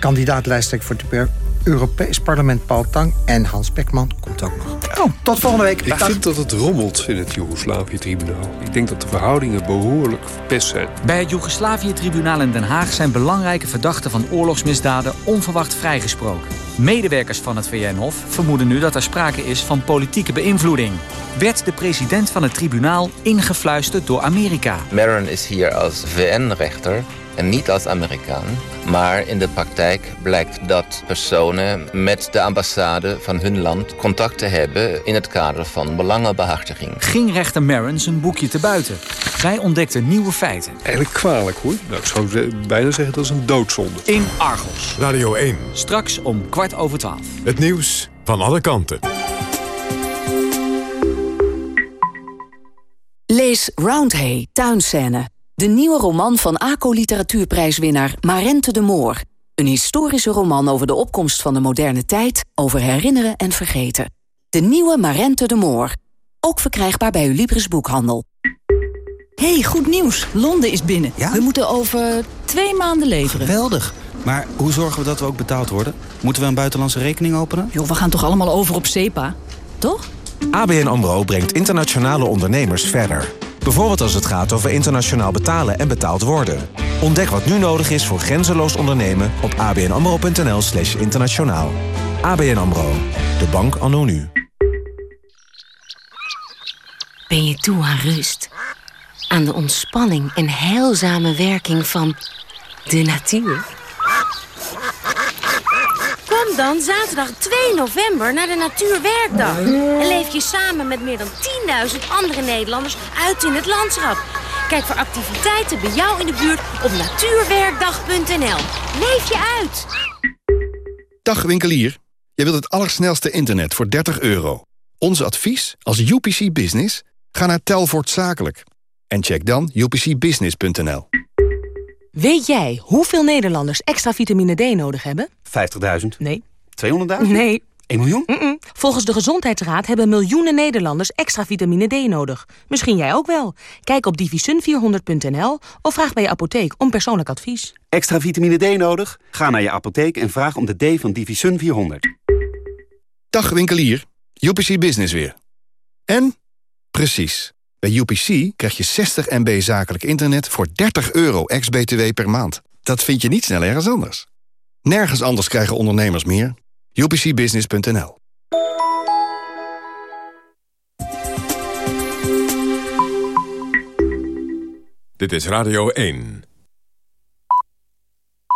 kandidaatlijsttrekker voor het Europees Parlement Paul Tang. En Hans Pekman komt ook nog. Oh, tot volgende week. Ik vind dat het rommelt in het Joegoslavië-tribunaal. Ik denk dat de verhoudingen behoorlijk verpest zijn. Bij het Joegoslavië-tribunaal in Den Haag... zijn belangrijke verdachten van oorlogsmisdaden onverwacht vrijgesproken. Medewerkers van het VN-hof vermoeden nu dat er sprake is van politieke beïnvloeding. Werd de president van het tribunaal ingefluisterd door Amerika. Maron is hier als VN-rechter en niet als Amerikaan. Maar in de praktijk blijkt dat personen met de ambassade van hun land contacten hebben in het kader van belangenbehartiging. Ging rechter Maron zijn boekje te buiten. Zij ontdekte nieuwe feiten. Eigenlijk kwalijk hoor. Nou, ik zou bijna zeggen dat is een doodzonde. In Argos. Radio 1. Straks om kwart over twaalf. Het nieuws van alle kanten. Lees Roundhay, Tuinscène. De nieuwe roman van ACO Literatuurprijswinnaar Marente de Moor. Een historische roman over de opkomst van de moderne tijd... over herinneren en vergeten. De nieuwe Marente de Moor. Ook verkrijgbaar bij uw Libris boekhandel. hey, goed nieuws. Londen is binnen. We moeten over twee maanden leveren. Geweldig. Maar hoe zorgen we dat we ook betaald worden? Moeten we een buitenlandse rekening openen? Joh, we gaan toch allemaal over op SEPA? Toch? ABN AMRO brengt internationale ondernemers verder. Bijvoorbeeld als het gaat over internationaal betalen en betaald worden. Ontdek wat nu nodig is voor grenzeloos ondernemen op abnamro.nl slash internationaal. ABN AMRO, de bank anno nu. Ben je toe aan rust? Aan de ontspanning en heilzame werking van de natuur? Dan zaterdag 2 november naar de Natuurwerkdag. En leef je samen met meer dan 10.000 andere Nederlanders uit in het landschap. Kijk voor activiteiten bij jou in de buurt op natuurwerkdag.nl. Leef je uit! Dag winkelier. Je wilt het allersnelste internet voor 30 euro. Ons advies als UPC Business? Ga naar Telvoort Zakelijk. En check dan upcbusiness.nl. Weet jij hoeveel Nederlanders extra vitamine D nodig hebben? 50.000? Nee. 200.000? Nee. 1 miljoen? Mm -mm. Volgens de Gezondheidsraad hebben miljoenen Nederlanders extra vitamine D nodig. Misschien jij ook wel. Kijk op divisun400.nl of vraag bij je apotheek om persoonlijk advies. Extra vitamine D nodig? Ga naar je apotheek en vraag om de D van Divisun 400. Dag winkelier. UPC Business weer. En? Precies. Bij UPC krijg je 60 MB zakelijk internet voor 30 euro ex-BTW per maand. Dat vind je niet snel ergens anders. Nergens anders krijgen ondernemers meer. UPCbusiness.nl Dit is Radio 1.